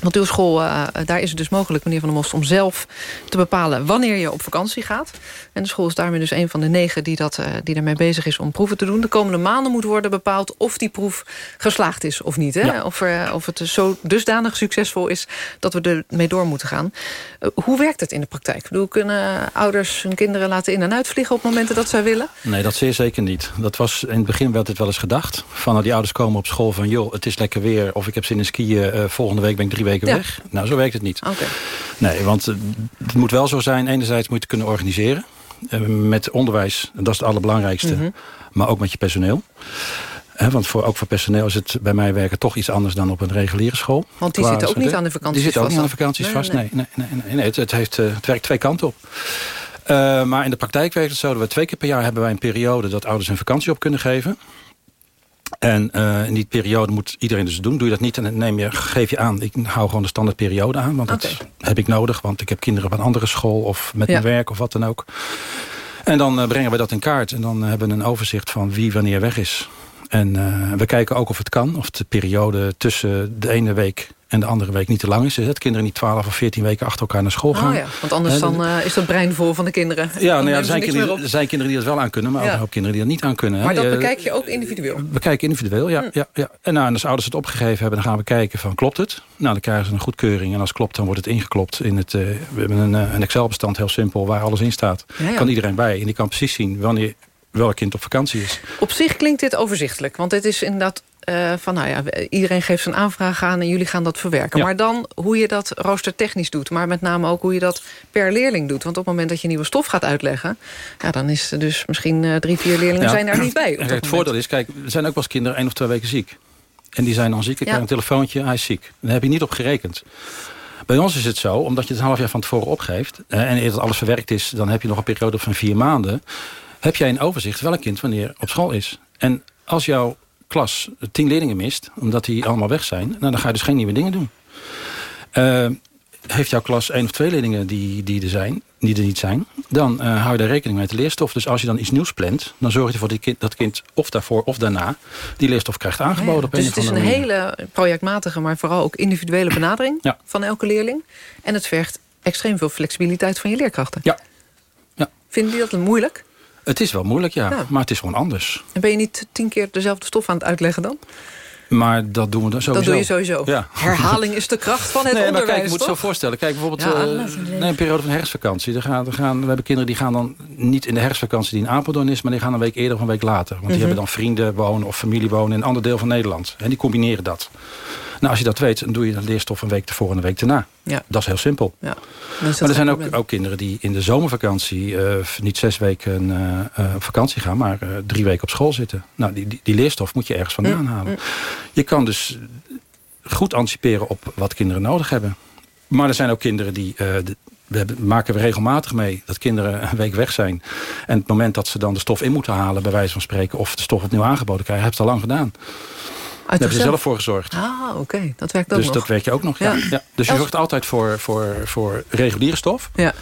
Want uw school, uh, daar is het dus mogelijk, meneer Van der Most... om zelf te bepalen wanneer je op vakantie gaat. En de school is daarmee dus een van de negen die, dat, uh, die ermee bezig is om proeven te doen. De komende maanden moet worden bepaald of die proef geslaagd is of niet. Hè? Ja. Of, er, of het zo dusdanig succesvol is dat we ermee door moeten gaan. Uh, hoe werkt het in de praktijk? Ik bedoel, kunnen ouders hun kinderen laten in- en uitvliegen... op momenten dat zij willen? Nee, dat zeer zeker niet. Dat was, in het begin werd het wel eens gedacht. Van nou, die ouders komen op school van... joh, het is lekker weer of ik heb zin in skiën. volgende week ben ik drie weken ja. weg. Nou, zo werkt het niet. Okay. Nee, want het moet wel zo zijn. Enerzijds moet je het kunnen organiseren. Uh, met onderwijs, dat is het allerbelangrijkste. Mm -hmm. Maar ook met je personeel. He, want voor, ook voor personeel is het bij mij werken toch iets anders dan op een reguliere school. Want die zitten ook niet aan de vakanties Die zitten ook vast niet aan de vakanties nee, vast. Nee, nee, nee, nee, nee, nee. Het, het, heeft, uh, het werkt twee kanten op. Uh, maar in de praktijk werkt het zo dat we twee keer per jaar hebben wij een periode dat ouders hun vakantie op kunnen geven. En uh, in die periode moet iedereen dus doen. Doe je dat niet, dan neem je, geef je aan... ik hou gewoon de standaard periode aan. Want okay. dat heb ik nodig. Want ik heb kinderen op een andere school... of met ja. mijn werk of wat dan ook. En dan uh, brengen we dat in kaart. En dan hebben we een overzicht van wie wanneer weg is. En uh, we kijken ook of het kan. Of de periode tussen de ene week en de andere week niet te lang is. Dus dat kinderen niet 12 of 14 weken achter elkaar naar school gaan. Oh ja, want anders dan, uh, is dat brein vol van de kinderen. Ja, nou ja er, zijn kinderen, er zijn kinderen die dat wel aan kunnen, maar ja. ook een hoop kinderen die dat niet aan kunnen. Maar dat bekijk je ook individueel? We kijken individueel, ja. Hm. ja, ja. En, nou, en als ouders het opgegeven hebben, dan gaan we kijken van klopt het? Nou, dan krijgen ze een goedkeuring. En als het klopt, dan wordt het ingeklopt in het... Uh, we hebben een, een Excel-bestand, heel simpel, waar alles in staat. Ja. Kan iedereen bij en die kan precies zien wanneer welk kind op vakantie is. Op zich klinkt dit overzichtelijk, want het is inderdaad uh, van nou ja, iedereen geeft zijn aanvraag aan en jullie gaan dat verwerken. Ja. Maar dan hoe je dat roostertechnisch doet, maar met name ook hoe je dat per leerling doet. Want op het moment dat je nieuwe stof gaat uitleggen, ja, dan is er dus misschien uh, drie, vier leerlingen ja. zijn daar niet bij. het voordeel is, kijk, er zijn ook wel eens kinderen één of twee weken ziek. En die zijn dan ziek, ik krijg een telefoontje, hij is ziek. Daar heb je niet op gerekend. Bij ons is het zo, omdat je het een half jaar van tevoren opgeeft... En eer dat alles verwerkt is, dan heb je nog een periode van vier maanden... heb jij een overzicht welk kind wanneer op school is. En als jouw klas tien leerlingen mist, omdat die allemaal weg zijn... Nou, dan ga je dus geen nieuwe dingen doen. Uh, heeft jouw klas één of twee leerlingen die, die, er zijn, die er niet zijn... dan uh, hou je daar rekening met de leerstof. Dus als je dan iets nieuws plant... dan zorg je ervoor dat kind, dat kind of daarvoor of daarna... die leerstof krijgt aangeboden. Ja, op dus het is een manier. hele projectmatige... maar vooral ook individuele benadering ja. van elke leerling. En het vergt extreem veel flexibiliteit van je leerkrachten. Ja. ja. Vinden die dat moeilijk? Het is wel moeilijk, ja, ja. Maar het is gewoon anders. En ben je niet tien keer dezelfde stof aan het uitleggen dan? Maar dat doen we dan sowieso. Dat doe je sowieso. Ja. Herhaling is de kracht van het nee, onderwijs, maar kijk, je moet toch? zo voorstellen. Kijk, bijvoorbeeld ja, uh, nee, een periode van herfstvakantie. Er gaan, er gaan, we hebben kinderen die gaan dan niet in de herfstvakantie die in Apeldoorn is... maar die gaan een week eerder of een week later. Want die mm -hmm. hebben dan vrienden wonen of familie wonen in een ander deel van Nederland. En die combineren dat. Nou, als je dat weet, dan doe je de leerstof een week tevoren en een week daarna. Ja. Dat is heel simpel. Ja. Maar er zijn ook, ook kinderen die in de zomervakantie... Uh, niet zes weken uh, uh, op vakantie gaan, maar drie weken op school zitten. Nou, die, die, die leerstof moet je ergens vandaan mm. halen. Mm. Je kan dus goed anticiperen op wat kinderen nodig hebben. Maar er zijn ook kinderen die... eh, de- we maken we regelmatig mee dat kinderen een week weg zijn. En het moment dat ze dan de stof in moeten halen... bij wijze van spreken, of de stof opnieuw aangeboden krijgen... hebben ze het al lang gedaan. Daar hebben ze zelf voor gezorgd. Ah, oké. Dat werkt ook dus nog. dat weet je ook nog, ja. Ja. ja. Dus je zorgt altijd voor, voor, voor reguliere stof. Ja.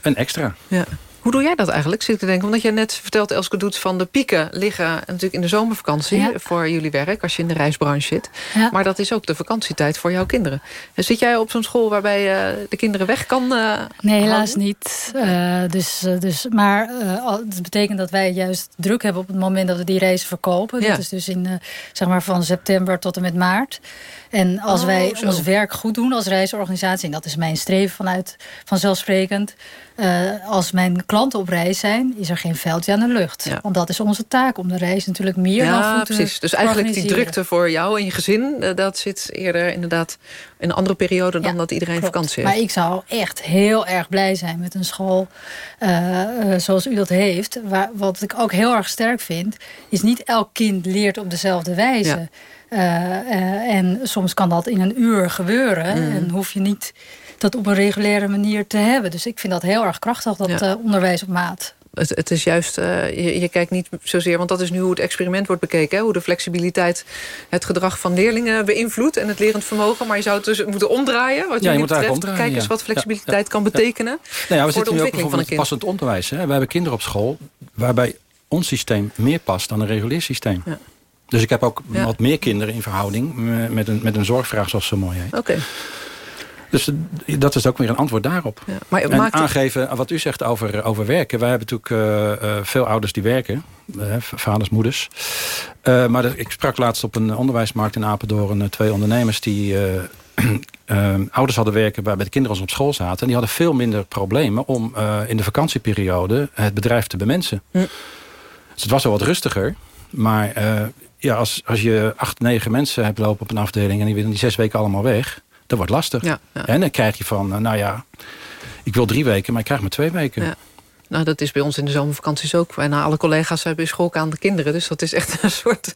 En extra. Ja. Hoe doe jij dat eigenlijk? Zit ik te denken, omdat jij net vertelt, Elske doet van de pieken liggen natuurlijk in de zomervakantie Ja. voor jullie werk, als je in de reisbranche zit. Ja. Maar dat is ook de vakantietijd voor jouw kinderen. En Zit jij op zo'n school waarbij je de kinderen weg kan? eh, Nee, helaas houden? niet. Eh, dus, eh, dus, maar eh, al- dat betekent dat wij juist druk hebben op het moment dat we die reizen verkopen. Ja. Dat is dus in, eh, zeg maar van september tot en met maart. En als Oh, wij zo. ons werk goed doen als reisorganisatie... en dat is mijn streven vanuit vanzelfsprekend... eh, als mijn klanten op reis zijn, is er geen veldje aan de lucht. Want dat is onze taak, om de reis natuurlijk meer dan Ja, goed te precies. Dus eigenlijk die drukte voor jou en je gezin, eh, dat zit eerder inderdaad in een andere periode dan dat iedereen vakantie heeft. Maar ik zou echt heel erg blij zijn met een school eh, eh, zoals u dat heeft. Waar, wat ik ook heel erg sterk vind, is niet elk kind leert op dezelfde wijze. Eh, en soms kan dat in een uur gebeuren. Mhm. En hoef je niet dat op een reguliere manier te hebben. Dus ik vind dat heel erg krachtig, dat Ja. onderwijs op maat. Het, het is juist, eh, je, je kijkt niet zozeer, want dat is nu hoe het experiment wordt bekeken. Hè, hoe de flexibiliteit het gedrag van leerlingen beïnvloedt en het lerend vermogen. Maar je zou het dus moeten omdraaien. Wat Ja, je moet betreft. omdraaien, Kijk eens ja. wat flexibiliteit ja, kan betekenen Nou ja, we voor de zitten nu ook ontwikkeling van een kind. passend onderwijs. Hè. We hebben kinderen op school waarbij ons systeem meer past dan een regulier systeem. Dus ik heb ook wat meer kinderen in verhouding m- met een, met een zorgvraag zoals ze mooi heet. Oké. Dus eh, dat is ook weer een antwoord daarop. Maar en maakt aangeven wat u zegt over, over werken. Wij hebben natuurlijk eh, eh, veel ouders die werken. eh, vaders, moeders. Eh, maar ik sprak laatst op een onderwijsmarkt in Apeldoorn... eh, twee ondernemers die eh, eh, ouders hadden werken... waarbij de kinderen op school zaten. En die hadden veel minder problemen om eh, in de vakantieperiode... het bedrijf te bemensen. Hm. Dus het was wel wat rustiger. Maar eh, ja, als, als je acht, negen mensen hebt lopen op een afdeling... en die willen die zes weken allemaal weg... dat wordt lastig. Ja, ja. En dan krijg je van, eh, nou ja... ik wil drie weken, maar ik krijg maar twee weken. Ja. Nou, dat is bij ons in de zomervakanties ook. Bijna alle collega's hebben in school aan de kinderen. Dus dat is echt een soort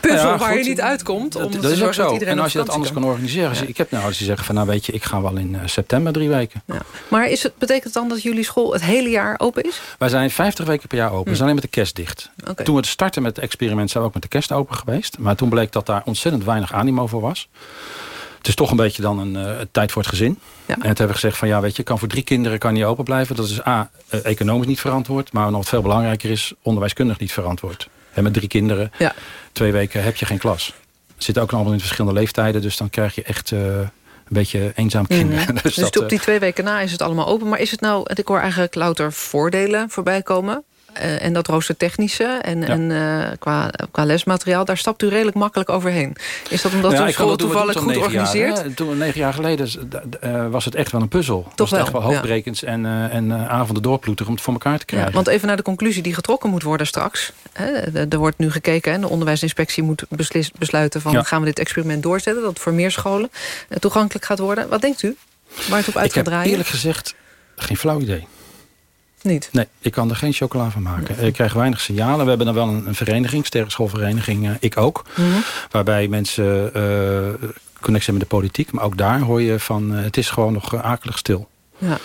puzzel Ja, waar je niet uitkomt. Om Dat, te dat is ook zo. En als je dat anders kan organiseren. Je- Ik heb nou als die zeggen van nou weet je, ik ga wel in eh, september drie weken. Maar is het, betekent het dan dat jullie school het hele jaar open is? Wij zijn 50 weken per jaar open. We zijn alleen met de kerst dicht. Toen we starten met het experiment zijn we ook met de kerst open geweest. Maar toen bleek dat daar ontzettend weinig animo voor was. Het is toch een beetje dan een eh, tijd voor het gezin. En toen hebben we gezegd van ja weet je, kan voor drie kinderen kan niet open blijven. Dat is A, eh, economisch niet verantwoord. Maar nog wat veel belangrijker is, onderwijskundig niet verantwoord. En met drie kinderen, Ja. twee weken heb je geen klas. Zitten ook allemaal in verschillende leeftijden. Dus dan krijg je echt eh, een beetje eenzaam kinderen. Mhm. Dus, dat, op die twee weken na is het allemaal open. Maar is het nou, ik hoor eigenlijk louter voordelen voorbij komen. Eh, en dat roostertechnische en, en eh, qua, qua lesmateriaal, daar stapt u redelijk makkelijk overheen. Is dat omdat ja, ik school toevallig goed organiseert? Jaar. Toen negen jaar geleden eh, was het echt wel een puzzel. Toch was het echt wel ja. hoofdbrekens en, eh, en eh, avonden doorploeteren om het voor elkaar te krijgen. Ja, want even naar de conclusie die getrokken moet worden straks. Hè, er wordt nu gekeken en de onderwijsinspectie moet beslis- besluiten... van Ja. gaan we dit experiment doorzetten, dat het voor meer scholen toegankelijk gaat worden. Wat denkt u? Waar het op uit ik gaat heb draaien? eerlijk gezegd geen flauw idee. Niet? Nee, ik kan er geen chocola van maken. Ik krijg weinig signalen. We hebben dan wel een, een vereniging, sterrenschoolvereniging, eh, ik ook. Mhm. Waarbij mensen eh connectie hebben met de politiek. Maar ook daar hoor je van, eh, het is gewoon nog akelig stil. Ja.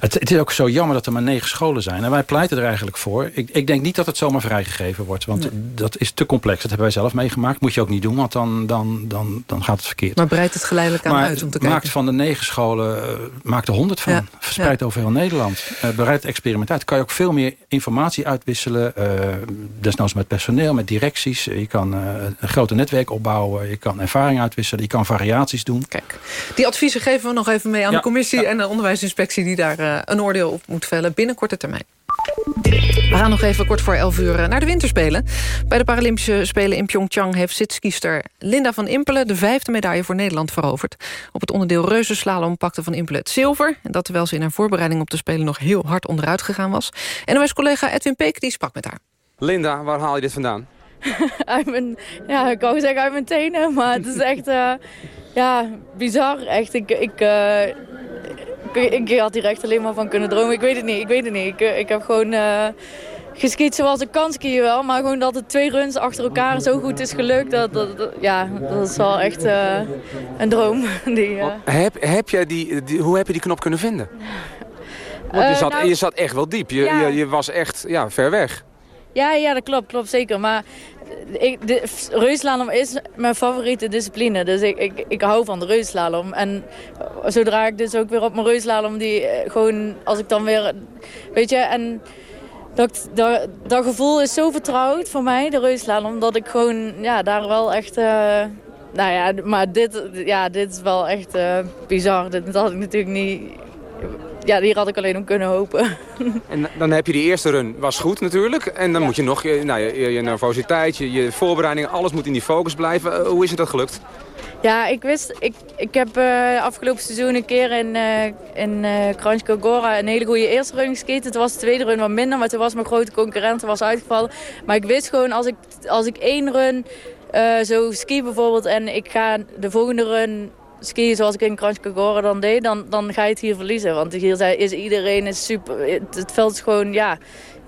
Het, het is ook zo jammer dat er maar negen scholen zijn. En wij pleiten er eigenlijk voor. Ik, ik denk niet dat het zomaar vrijgegeven wordt. Want dat is te complex. Dat hebben wij zelf meegemaakt. Moet je ook niet doen, want dan, dan, dan, dan gaat het verkeerd. Maar breidt het geleidelijk aan Maar uit om te kijken? maakt van de negen scholen uh, maakt er honderd van. Ja. Verspreid Ja. over heel Nederland. Uh, bereid het experiment uit. Kan je ook veel meer informatie uitwisselen. Uh, desnoods met personeel, met directies. Je kan uh, een grote netwerk opbouwen. Je kan ervaring uitwisselen. Je kan variaties doen. Kijk, die adviezen geven we nog even mee aan Ja. de commissie... en de onderwijsinspectie die daar uh, een oordeel op moet vellen binnen korte termijn. We gaan nog even kort voor 11 uur naar de winterspelen. Bij de Paralympische Spelen in Pyeongchang heeft zitskiester Linda van Impelen... de vijfde medaille voor Nederland veroverd. Op het onderdeel reuzenslalom pakte van Impelen het zilver. En dat terwijl ze in haar voorbereiding op de Spelen nog heel hard onderuit gegaan was. En ons collega Edwin Peek die sprak met haar. Linda, waar haal je dit vandaan? uit mijn, ja, ik wou zeggen uit mijn tenen, maar het is echt, uh, ja, bizar. Echt, ik, ik, uh, ik, ik, had hier echt alleen maar van kunnen dromen. Ik weet het niet, ik weet het niet. Ik, ik heb gewoon uh, geskiet zoals ik kan skiën wel. Maar gewoon dat het twee runs achter elkaar zo goed is gelukt. Dat, dat, ja, dat is wel echt uh, een droom. Die, uh... heb, heb jij die, die, hoe heb je die knop kunnen vinden? Want je, zat, nou, je zat echt wel diep. Je, ja. je, je, was echt ja, ver weg. Ja, ja, dat klopt, klopt zeker. Maar ik, de, reuslalom is mijn favoriete discipline. Dus ik, ik, ik hou van de reuslalom. En zodra ik dus ook weer op mijn reuslalom... die gewoon, als ik dan weer... Weet je, en... Dat, dat, dat gevoel is zo vertrouwd voor mij, de reuslalom... dat ik gewoon ja, daar wel echt... Nou ja, maar dit, ja, dit is wel echt bizar. Dit had ik natuurlijk niet ja, hier had ik alleen om kunnen hopen. En dan heb je die eerste run, was goed natuurlijk. En dan moet je nog, je, nou, je, je nervositeit, je, je voorbereidingen, alles moet in die focus blijven. Uh, hoe is het dat gelukt? Ja, ik wist, ik, ik heb uh, afgelopen seizoen een keer in, uh, in uh, Gora een hele goede eerste run gesketen. Het was de tweede run wat minder, maar toen was mijn grote concurrent was uitgevallen. Maar ik wist gewoon, als ik, als ik één run zo ski bijvoorbeeld en ik ga de volgende run skiën zoals ik in Kranjkagora dan deed, dan, dan ga je het hier verliezen. Want hier is iedereen is super. Het veld is gewoon, ja,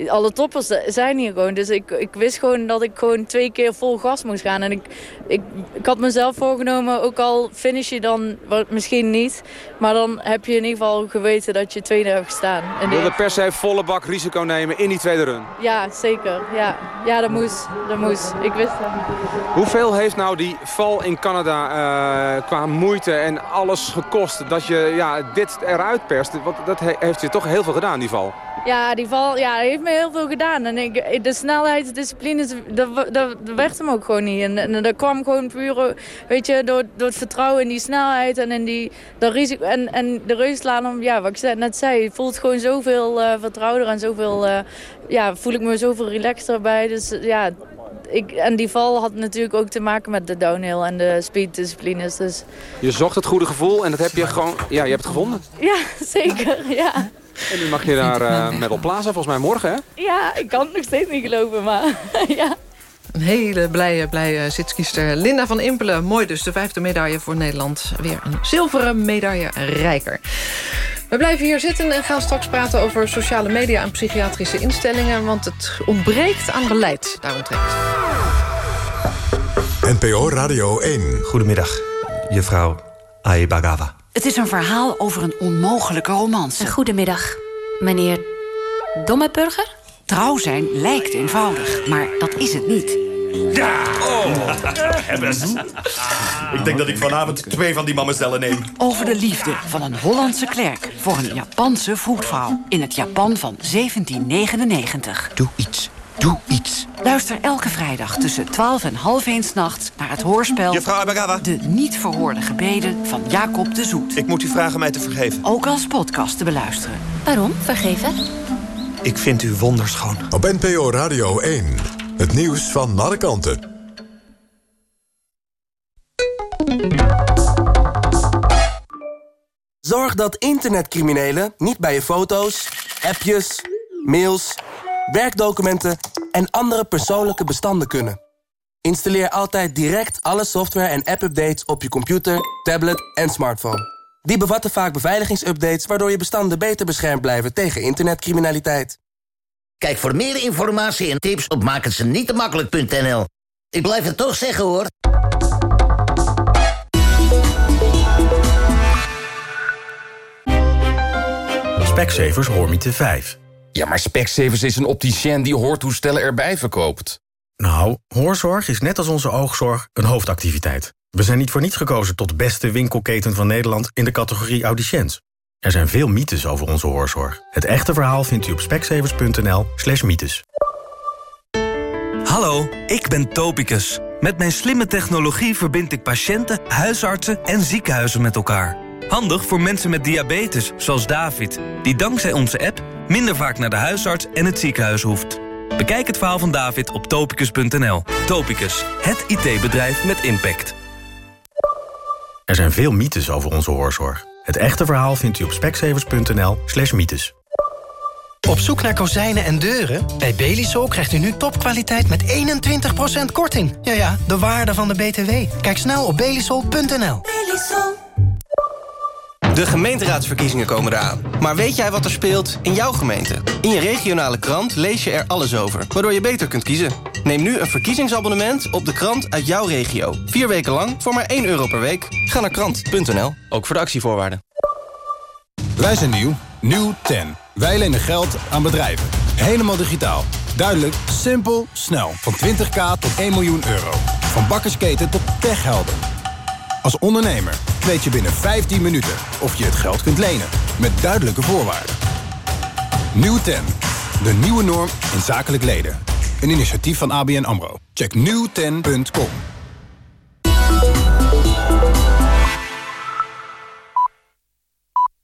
alle toppers zijn hier gewoon. Dus ik, ik wist gewoon dat ik gewoon twee keer vol gas moest gaan. En ik, ik, ik had mezelf voorgenomen, ook al finish je dan misschien niet. Maar dan heb je in ieder geval geweten dat je tweede hebt gestaan. Je wilde per se volle bak risico nemen in die tweede run? Ja, zeker. Ja, ja dat moest. Dat moest. Ik wist het. Hoeveel heeft nou die val in Canada uh, qua moeite en alles gekost... dat je ja, dit eruit perst? Want dat heeft je toch heel veel gedaan, die val. Ja, die val ja, heeft me heel veel gedaan. En ik, de snelheidsdiscipline, dat, dat, werd hem ook gewoon niet. En, en dat kwam gewoon puur weet je, door, door het vertrouwen in die snelheid en in die, dat risico. En, en de reuslaan, ja, wat ik net zei, voelt gewoon zoveel uh, vertrouwder en zoveel, uh, ja, voel ik me zoveel relaxter bij. Dus ja, ik, en die val had natuurlijk ook te maken met de downhill en de speeddisciplines. Dus. Je zocht het goede gevoel en dat heb je gewoon, ja, je hebt het gevonden. Ja, zeker, ja. En nu mag je naar uh, Medal Plaza, volgens mij morgen, hè? Ja, ik kan het nog steeds niet geloven, maar ja. Een hele blije, blije zitskiester Linda van Impelen. Mooi dus, de vijfde medaille voor Nederland. Weer een zilveren medaille rijker. We blijven hier zitten en gaan straks praten over sociale media... en psychiatrische instellingen, want het ontbreekt aan beleid daaromtrent. NPO Radio 1. Goedemiddag, juffrouw Aibagawa. Het is een verhaal over een onmogelijke romance. Goedemiddag, meneer Dommeburger? Trouw zijn lijkt eenvoudig, maar dat is het niet. Ja! Oh, Ik denk dat ik vanavond twee van die mammezellen neem. Over de liefde van een Hollandse klerk voor een Japanse voetvrouw... in het Japan van 1799. Doe iets. Doe iets. Luister elke vrijdag tussen 12 en half 1 nachts naar het hoorspel... Juffrouw Abagawa. De niet verhoorde gebeden van Jacob de Zoet. Ik moet u vragen mij te vergeven. Ook als podcast te beluisteren. Waarom vergeven? Ik vind u wonderschoon. Op NPO Radio 1. Het nieuws van alle kanten. Zorg dat internetcriminelen niet bij je foto's, appjes, mails, werkdocumenten en andere persoonlijke bestanden kunnen. Installeer altijd direct alle software en app-updates op je computer, tablet en smartphone. Die bevatten vaak beveiligingsupdates waardoor je bestanden beter beschermd blijven tegen internetcriminaliteit. Kijk voor meer informatie en tips op makkelijk.nl. Ik blijf het toch zeggen hoor. Specsavers Hoormiete 5. Ja, maar Specsavers is een opticien die hoortoestellen erbij verkoopt. Nou, hoorzorg is net als onze oogzorg een hoofdactiviteit. We zijn niet voor niets gekozen tot beste winkelketen van Nederland in de categorie audiciënt. Er zijn veel mythes over onze hoorzorg. Het echte verhaal vindt u op speksevers.nl slash mythes. Hallo, ik ben Topicus. Met mijn slimme technologie verbind ik patiënten, huisartsen en ziekenhuizen met elkaar. Handig voor mensen met diabetes, zoals David... die dankzij onze app minder vaak naar de huisarts en het ziekenhuis hoeft. Bekijk het verhaal van David op topicus.nl. Topicus, het IT-bedrijf met impact. Er zijn veel mythes over onze hoorzorg. Het echte verhaal vindt u op speksevers.nl slash mythes. Op zoek naar kozijnen en deuren? Bij Belisol krijgt u nu topkwaliteit met 21% korting. Ja ja, de waarde van de BTW. Kijk snel op belisol.nl. Belisol. De gemeenteraadsverkiezingen komen eraan. Maar weet jij wat er speelt in jouw gemeente? In je regionale krant lees je er alles over, waardoor je beter kunt kiezen. Neem nu een verkiezingsabonnement op de krant uit jouw regio. Vier weken lang voor maar 1 euro per week. Ga naar krant.nl, ook voor de actievoorwaarden. Wij zijn nieuw. Nieuw 10. Wij lenen geld aan bedrijven. Helemaal digitaal. Duidelijk, simpel, snel. Van 20k tot 1 miljoen euro. Van bakkersketen tot techhelden. Als ondernemer weet je binnen 15 minuten of je het geld kunt lenen. Met duidelijke voorwaarden. Nieuw 10. De nieuwe norm in zakelijk leden. Een initiatief van ABN AMRO. Check nieuwten.com.